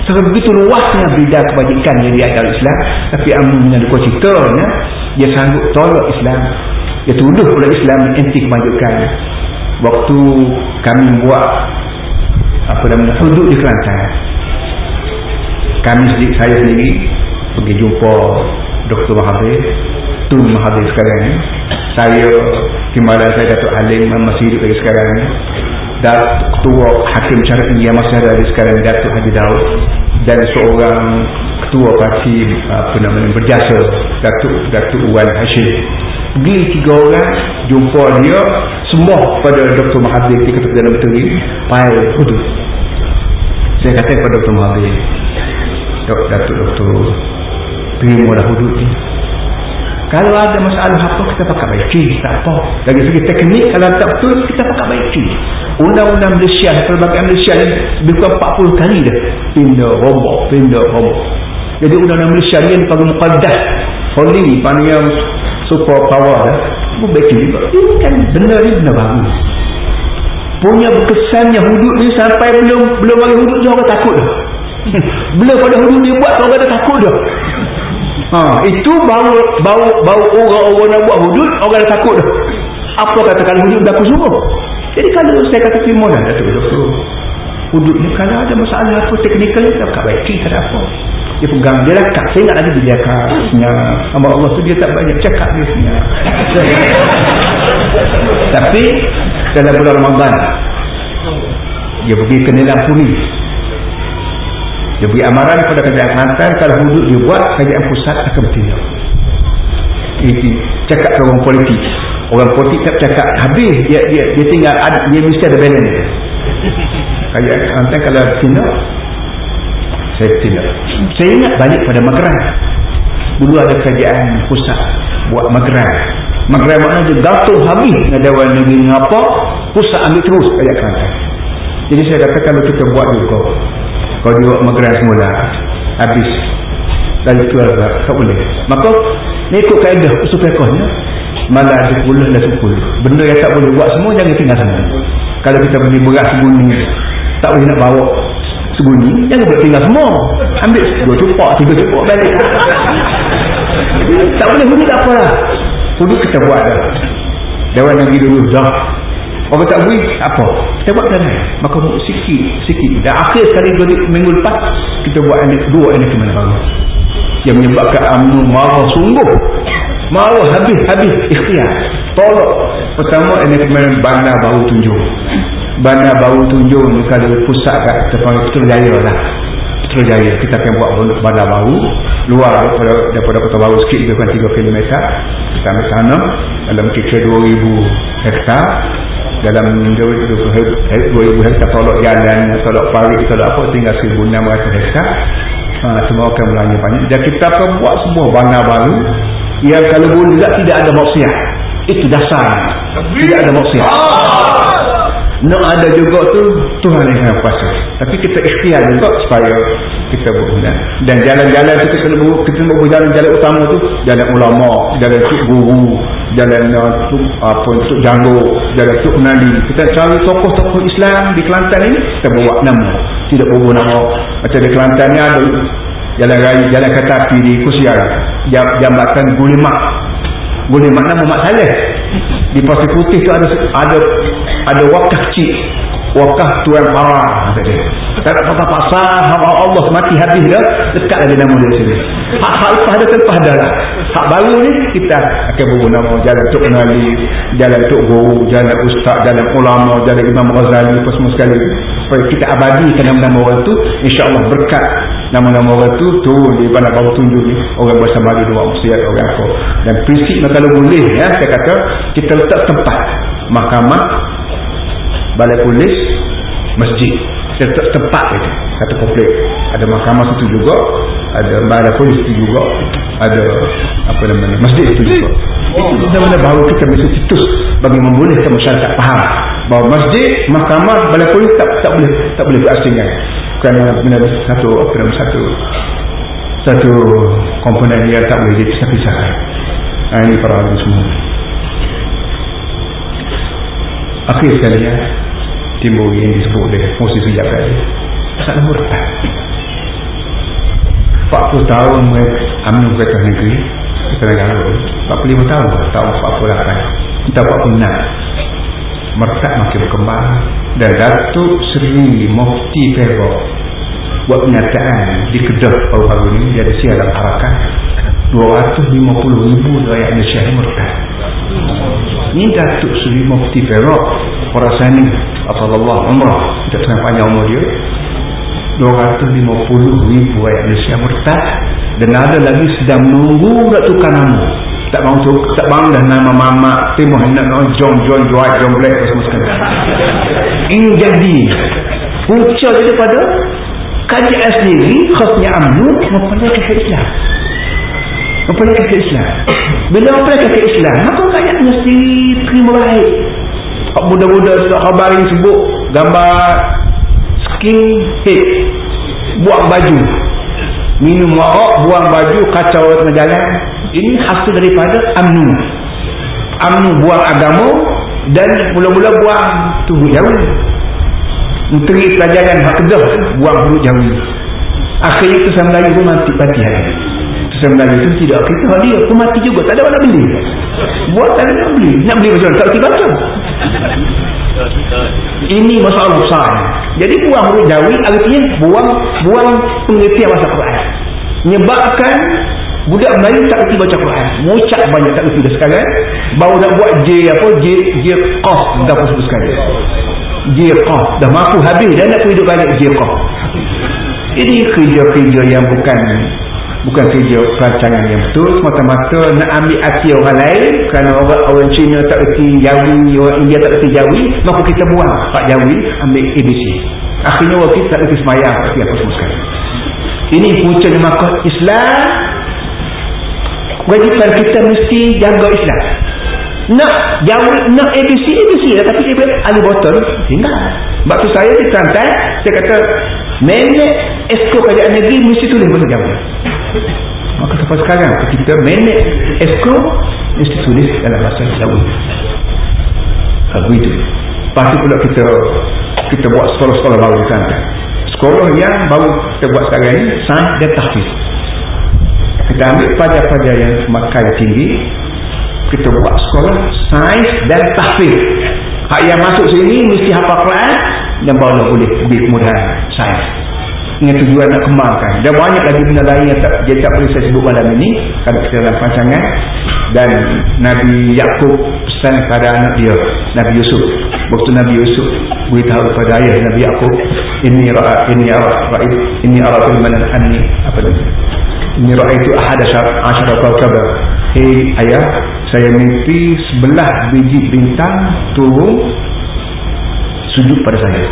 Sebab begitu luasnya bidang kebajikan yang dia ada Islam tapi amunnya dua ceritanya dia sanggup tolak Islam. Dia tuduh oleh Islam anti kebajikan. Waktu kami buat apa namanya hudud di Kelantan kami sendiri saya sendiri pergi jumpa Dr. Mahathir Tun Mahathir sekarang ni. Saya timbalan saya Datuk Halim masih hidup lagi sekarang ni. Dan ketua hakim syariah yang masih ada sekarang Datuk Haji Daud. Dan seorang ketua parti apa namanya berjasa Datuk Datuk Wan Hashim pergi tiga orang jumpa dia semua pada Dr. Mahathir ketika Perdana Menteri pai hudud saya kata kepada Dr. Mahathir Dok, Datuk Dr. terimalah hudud ni kalau ada masalah apa kita pakai baiki tak apa dari segi teknik kalau tak betul kita pakai baiki undang-undang Malaysia pelbagai Malaysia lebih kurang 40 kali dah pindah robok pindah robok jadi undang-undang Malaysia ni dipanggil muqaddah holy panggil super power pun baik juga ini kan benda ni benda bagus punya berkesannya hudud ni sampai belum belum bagi hudud tu orang takut dah. Belum pada hudud dia buat orang dah takut dah. Ha, itu baru bau bau orang-orang nak buat hudud orang dah takut dah. Apa katakan hudud dah aku semua? Jadi kalau saya kata terima dah Datuk Doktor hudud ni kalau ada masalah apa teknikal ni tak baik tak ada apa dia pegang dia lekat saya ingat lagi dia lekat sama Allah tu dia tak banyak cakap dia senyap tapi dalam bulan Ramadan dia pergi ke Nilam Puri dia beri amaran kepada kerajaan Kelantan kalau hudud dia buat kerajaan pusat akan bertindak. Ini cakap ke orang politik. Orang politik tak cakap habis dia dia, dia tinggal dia mesti ada balance. Kerajaan Kelantan kalau bertindak saya tidak saya ingat balik pada Mageran dulu ada kerajaan pusat buat Mageran Mageran makna dia gatuh habis dengan Dewan Negeri apa pusat ambil terus kerajaan Kelantan jadi saya kata kalau kita buat juga kalau dia buat Mageran semula. Habis. Lalu keluar tak boleh. Maka ni ikut kaedah usul pekohnya malah ada puluh dan sepuluh. Benda yang tak boleh buat semua jangan tinggal sana. Kalau kita beli beras seguni tak boleh nak bawa seguni jangan tinggal semua. Ambil dua cupak tiga cupak balik. Tak boleh hudu tak apalah. Hudu kita buat dah. Dewan Negeri dulu dah. Orang tak boleh apa? Kita buat kan maka sikit sikit. Dan akhir sekali dua minggu lepas kita buat dua anak kemana baru? Yang menyebabkan amnu marah sungguh. Marah habis-habis ikhtiar. Tolak. Pertama anak kemana bandar baru tunjuk bandar baru tunjuk ni kalau pusat kat depan itu jaya lah. Jaya kita akan buat bandar baru luar daripada, daripada kota baru sikit lebih kurang 3 km kita ambil sana dalam kira 2000 hektar. Dalam 2000 hektar tolok jalan tolok parik tolok apa tinggal 1600 hektar. Ha, semua akan belanja banyak. Dan kita akan buat sebuah bandar baru yang kalau boleh tidak ada maksiat. Itu dasar. Tidak ada maksiat nak ada juga tu Tuhan yang kuasa. Tapi kita ikhtiar juga supaya kita berguna dan jalan-jalan kita kena buat jalan-jalan utama tu jalan ulama jalan tuk guru jalan uh, tuk apa tuk janggo jalan tuk nali kita cari tokoh-tokoh Islam di Kelantan ini kita bawa nama tidak bawa nama. Macam di Kelantan ni ada jalan raya jalan kereta api di Kusiara jambatan Gulimak. Gulimak nama Mak Saleh di Pasir Putih tu ada ada ada wakaf cik wakaf tuan tadi tak ada kata pasal hamba Allah mati habis dah dekat lagi nama dia sini. Hak hak lepas dah terlepas dah lah. Hak baru ni kita akan bawa nama jalan Tok Nali jalan Tok Guru jalan Ustaz jalan Ulama jalan Imam Ghazali semua sekali supaya kita abadikan nama-nama orang tu insyaAllah berkat nama-nama orang tu tu di mana baru tunjuk ni. Orang bersama di dua maksiat orang apa. Dan prinsip kalau boleh ya saya kata kita letak tempat. Mahkamah balai polis masjid. Serta tempat itu satu komplek ada mahkamah itu juga ada balai polis itu juga ada apa namanya masjid itu juga. Itu benar-benar bahawa kita mesti situs bagi membolehkan masyarakat faham bahawa masjid, mahkamah, balai polis tak, tak boleh tak boleh berasingkan kerana benar satu apa namanya satu satu komponen yang tak boleh dipisah-pisahkan nah, ini para ahli semua. Akhir sekali ya timbul yang disebut oleh Musa sejak tadi. Sangat murtad. 40 tahun UMNO kereta negeri kereta negara 45 tahun tahun 48 kita 46 mertak makin berkembang. Dan Datuk Seri Mufti Febo buat penyataan di Kedah baru-baru ini. Dia ada siaran harakan 250 ribu rakyat Malaysia murtad ini Datuk Seri Mufti Febo Khurasani Rasulullah Umrah tidak sangat panjang umur dia. 250 ribu rakyat Malaysia murtad dan ada lagi sedang menunggu nak tukar nama tak mahu tu tak mahu dah nama mama timuh nak nak John John Dwight John Black semua sekali. Ini jadi. Punca daripada kajian sendiri khasnya amnu mempelajari ke Islam. Mempelajari ke Islam. Bila mempelajari ke Islam maka kajian mesti terima baik. Muda-muda sudah khabar ini sebut gambar skin head buang baju minum warak buang baju kacau tengah jalan. Ini hasil daripada amnu. Amnu buang agama dan mula-mula buang tubuh jauh menteri pelajaran hak kedah buang tubuh jauh akhirnya kesan Melayu pun mati mati hari kesan Melayu itu tidak kita. Dia pun mati juga. Tak ada orang nak beli. Buat tak ada nak beli. Nak beli macam mana? Tak boleh baca ini masalah besar. Jadi buang huruf jawi artinya buang buang pengertian bahasa Quran. Menyebabkan budak Melayu tak kerti baca Quran. Mengucap banyak tak kerti sekarang. Baru nak buat J apa J J Qaf dah sebut sekali J Qaf. Dah mampu habis dan nak hidup balik J Qaf. Ini kerja-kerja yang bukan bukan kerja perancangan yang betul. Semata-mata nak ambil hati orang lain. Kerana orang, orang Cina tak erti Jawi orang India tak erti Jawi maka kita buang Pak Jawi ambil ABC akhirnya orang kita tak erti semayang. Seperti apa semua sekali. Ini puncanya maka Islam. Wajiban kita mesti jaga Islam. Nak Jawi nak ABC ABC lah. Tapi dia ahli botol. Tinggal sebab tu saya di Kelantan saya kata nenek esko kerajaan negeri mesti tulis bahasa Jawa maka sampai sekarang kita manage esko mesti tulis dalam bahasa Jawa lagu itu. Lepas pula kita kita buat sekolah-sekolah baru di sana. Sekolah yang baru kita buat sekarang ini sains dan tahfiz. Kita ambil pelajar-pelajar yang makai tinggi kita buat sekolah sains dan tahfiz. Hak yang masuk sini mesti hafal Quran dan baru boleh lebih kemudahan sains dengan tujuan nak kembangkan. Dan banyak lagi benda lain yang tak, dia tak boleh saya sebut malam ini kalau kita dalam pancangan dan Nabi Yaakob pesan kepada anak dia Nabi Yusuf. Waktu Nabi Yusuf beritahu kepada ayah Nabi Yaakob ini ra'a ini ra'id ini ara fil manan anni. Apa itu ini ra'aitu ahad asyara kawkaba hei ayah saya mimpi sebelah biji bintang turun sujud pada saya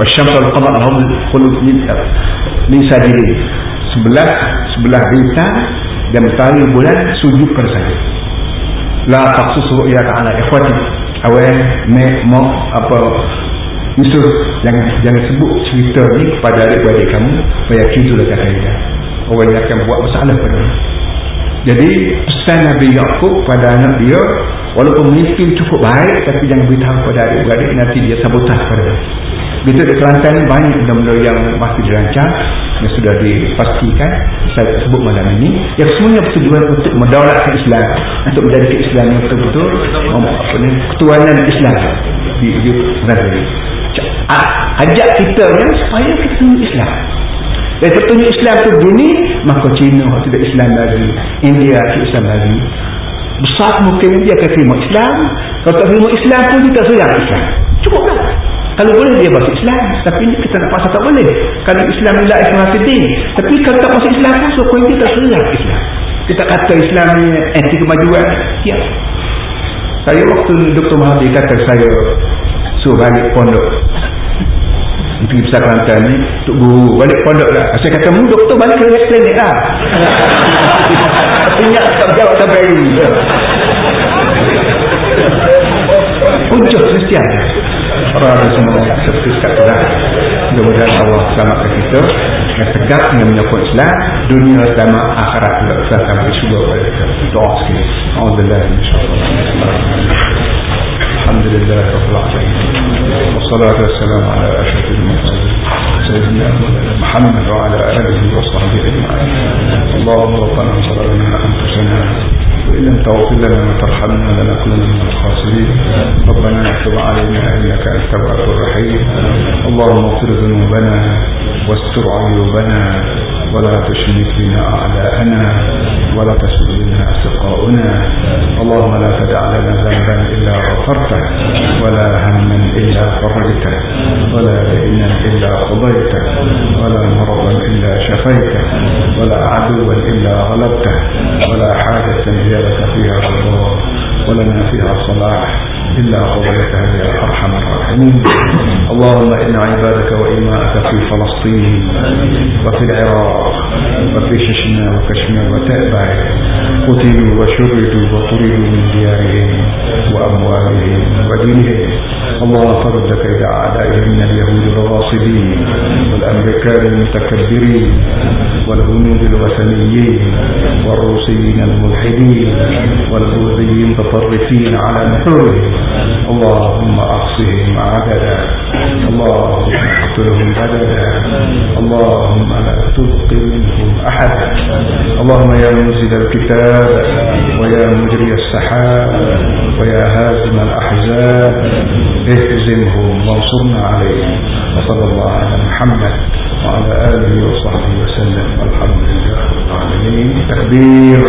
wasyamsu al-qamar lahum qulub min sajidin sebelah sebelah bintang dan matahari bulan sujud pada saya la taqsus ru'ya ta'ala ikhwati awal me mo apa Yusuf jangan jangan sebut cerita ni kepada adik-adik kamu supaya kita dah kata orang yang akan buat masalah pada jadi pesan Nabi Yaakob pada anak dia walaupun mungkin cukup baik tapi jangan beritahu kepada adik-adik nanti dia sabotah pada dia. Kita di Kelantan banyak benda-benda yang masih dirancang yang sudah dipastikan saya sebut malam ini yang semuanya bertujuan untuk mendaulatkan Islam untuk menjadi Islam yang betul-betul ketuanan Islam di, ini ajak kita kan supaya kita Islam dan petunjuk Islam tu gini maka Cina tidak Islam lagi India tidak Islam lagi. Besar mungkin dia akan terima Islam. Kalau tak terima Islam pun dia tak sayang Islam. Cukup lah. Kalau boleh dia masuk Islam. Tapi kita nak pasal tak boleh. Kalau Islam adalah Islam sedih tapi kalau tak masuk Islam pun so dia tak sayang Islam. Kita kata Islam ni anti kemajuan. Ya. saya waktu Dr. Mahathir kata saya suruh balik pondok pergi besar Kelantan ni untuk guru balik pondok lah saya kata mu doktor balik ke klinik lah. Ingat tak jawab sampai hari Ujuh Kristian. Orang semua seperti kata lah mudah-mudahan Allah selamatkan kita. Yang tegak dengan menyokong Islam dunia selama akhirat juga. Bersyukur kepada kita. Doa sekali. Alhamdulillah الحمد لله رب العالمين. والصلاة والسلام على أشرف المرسلين سيدنا محمد وعلى آله وصحبه أجمعين. اللهم ربنا صلى على أنفسنا وإن لم تغفر لنا وترحمنا لنكونن من الخاسرين. ربنا اكتب علينا إنك أنت التواب الرحيم. اللهم اغفر ذنوبنا واستر عيوبنا ولا تشمت بنا أعداءنا ولا تسر بنا أسقاؤنا. اللهم لا تدع لنا ذنبا إلا غفرته ولا هما إلا فرجته ولا دينا إلا قضيته ولا مرضا إلا شفيته ولا عدوا إلا غلبته ولا حاجة هي لك فيها رضا ولنا فيها صلاح إلا قضيتها يا أرحم الراحمين. اللهم إن عبادك وإماءك في فلسطين وفي العراق وفي ششنا وكشمير وتأبع قتلوا وشردوا وطردوا من ديارهم وأموالهم ودينهم. اللهم فرد كيد أعدائهم من اليهود الغاصبين والأمريكان المتكبرين والهنود الوثنيين والروسيين الملحدين والبوذيين المتطرفين على نحورهم. اللهم أحصهم عددا. اللهم أقتلهم عددا اللهم لا تبق منهم أحدا. اللهم يا منزل الكتاب ويا مجري السحاب ويا هازم الأحزاب اهزمهم وانصرنا عليهم. وصلى الله على محمد وعلى آله وصحبه وسلم. والحمد لله رب العالمين. تكبير.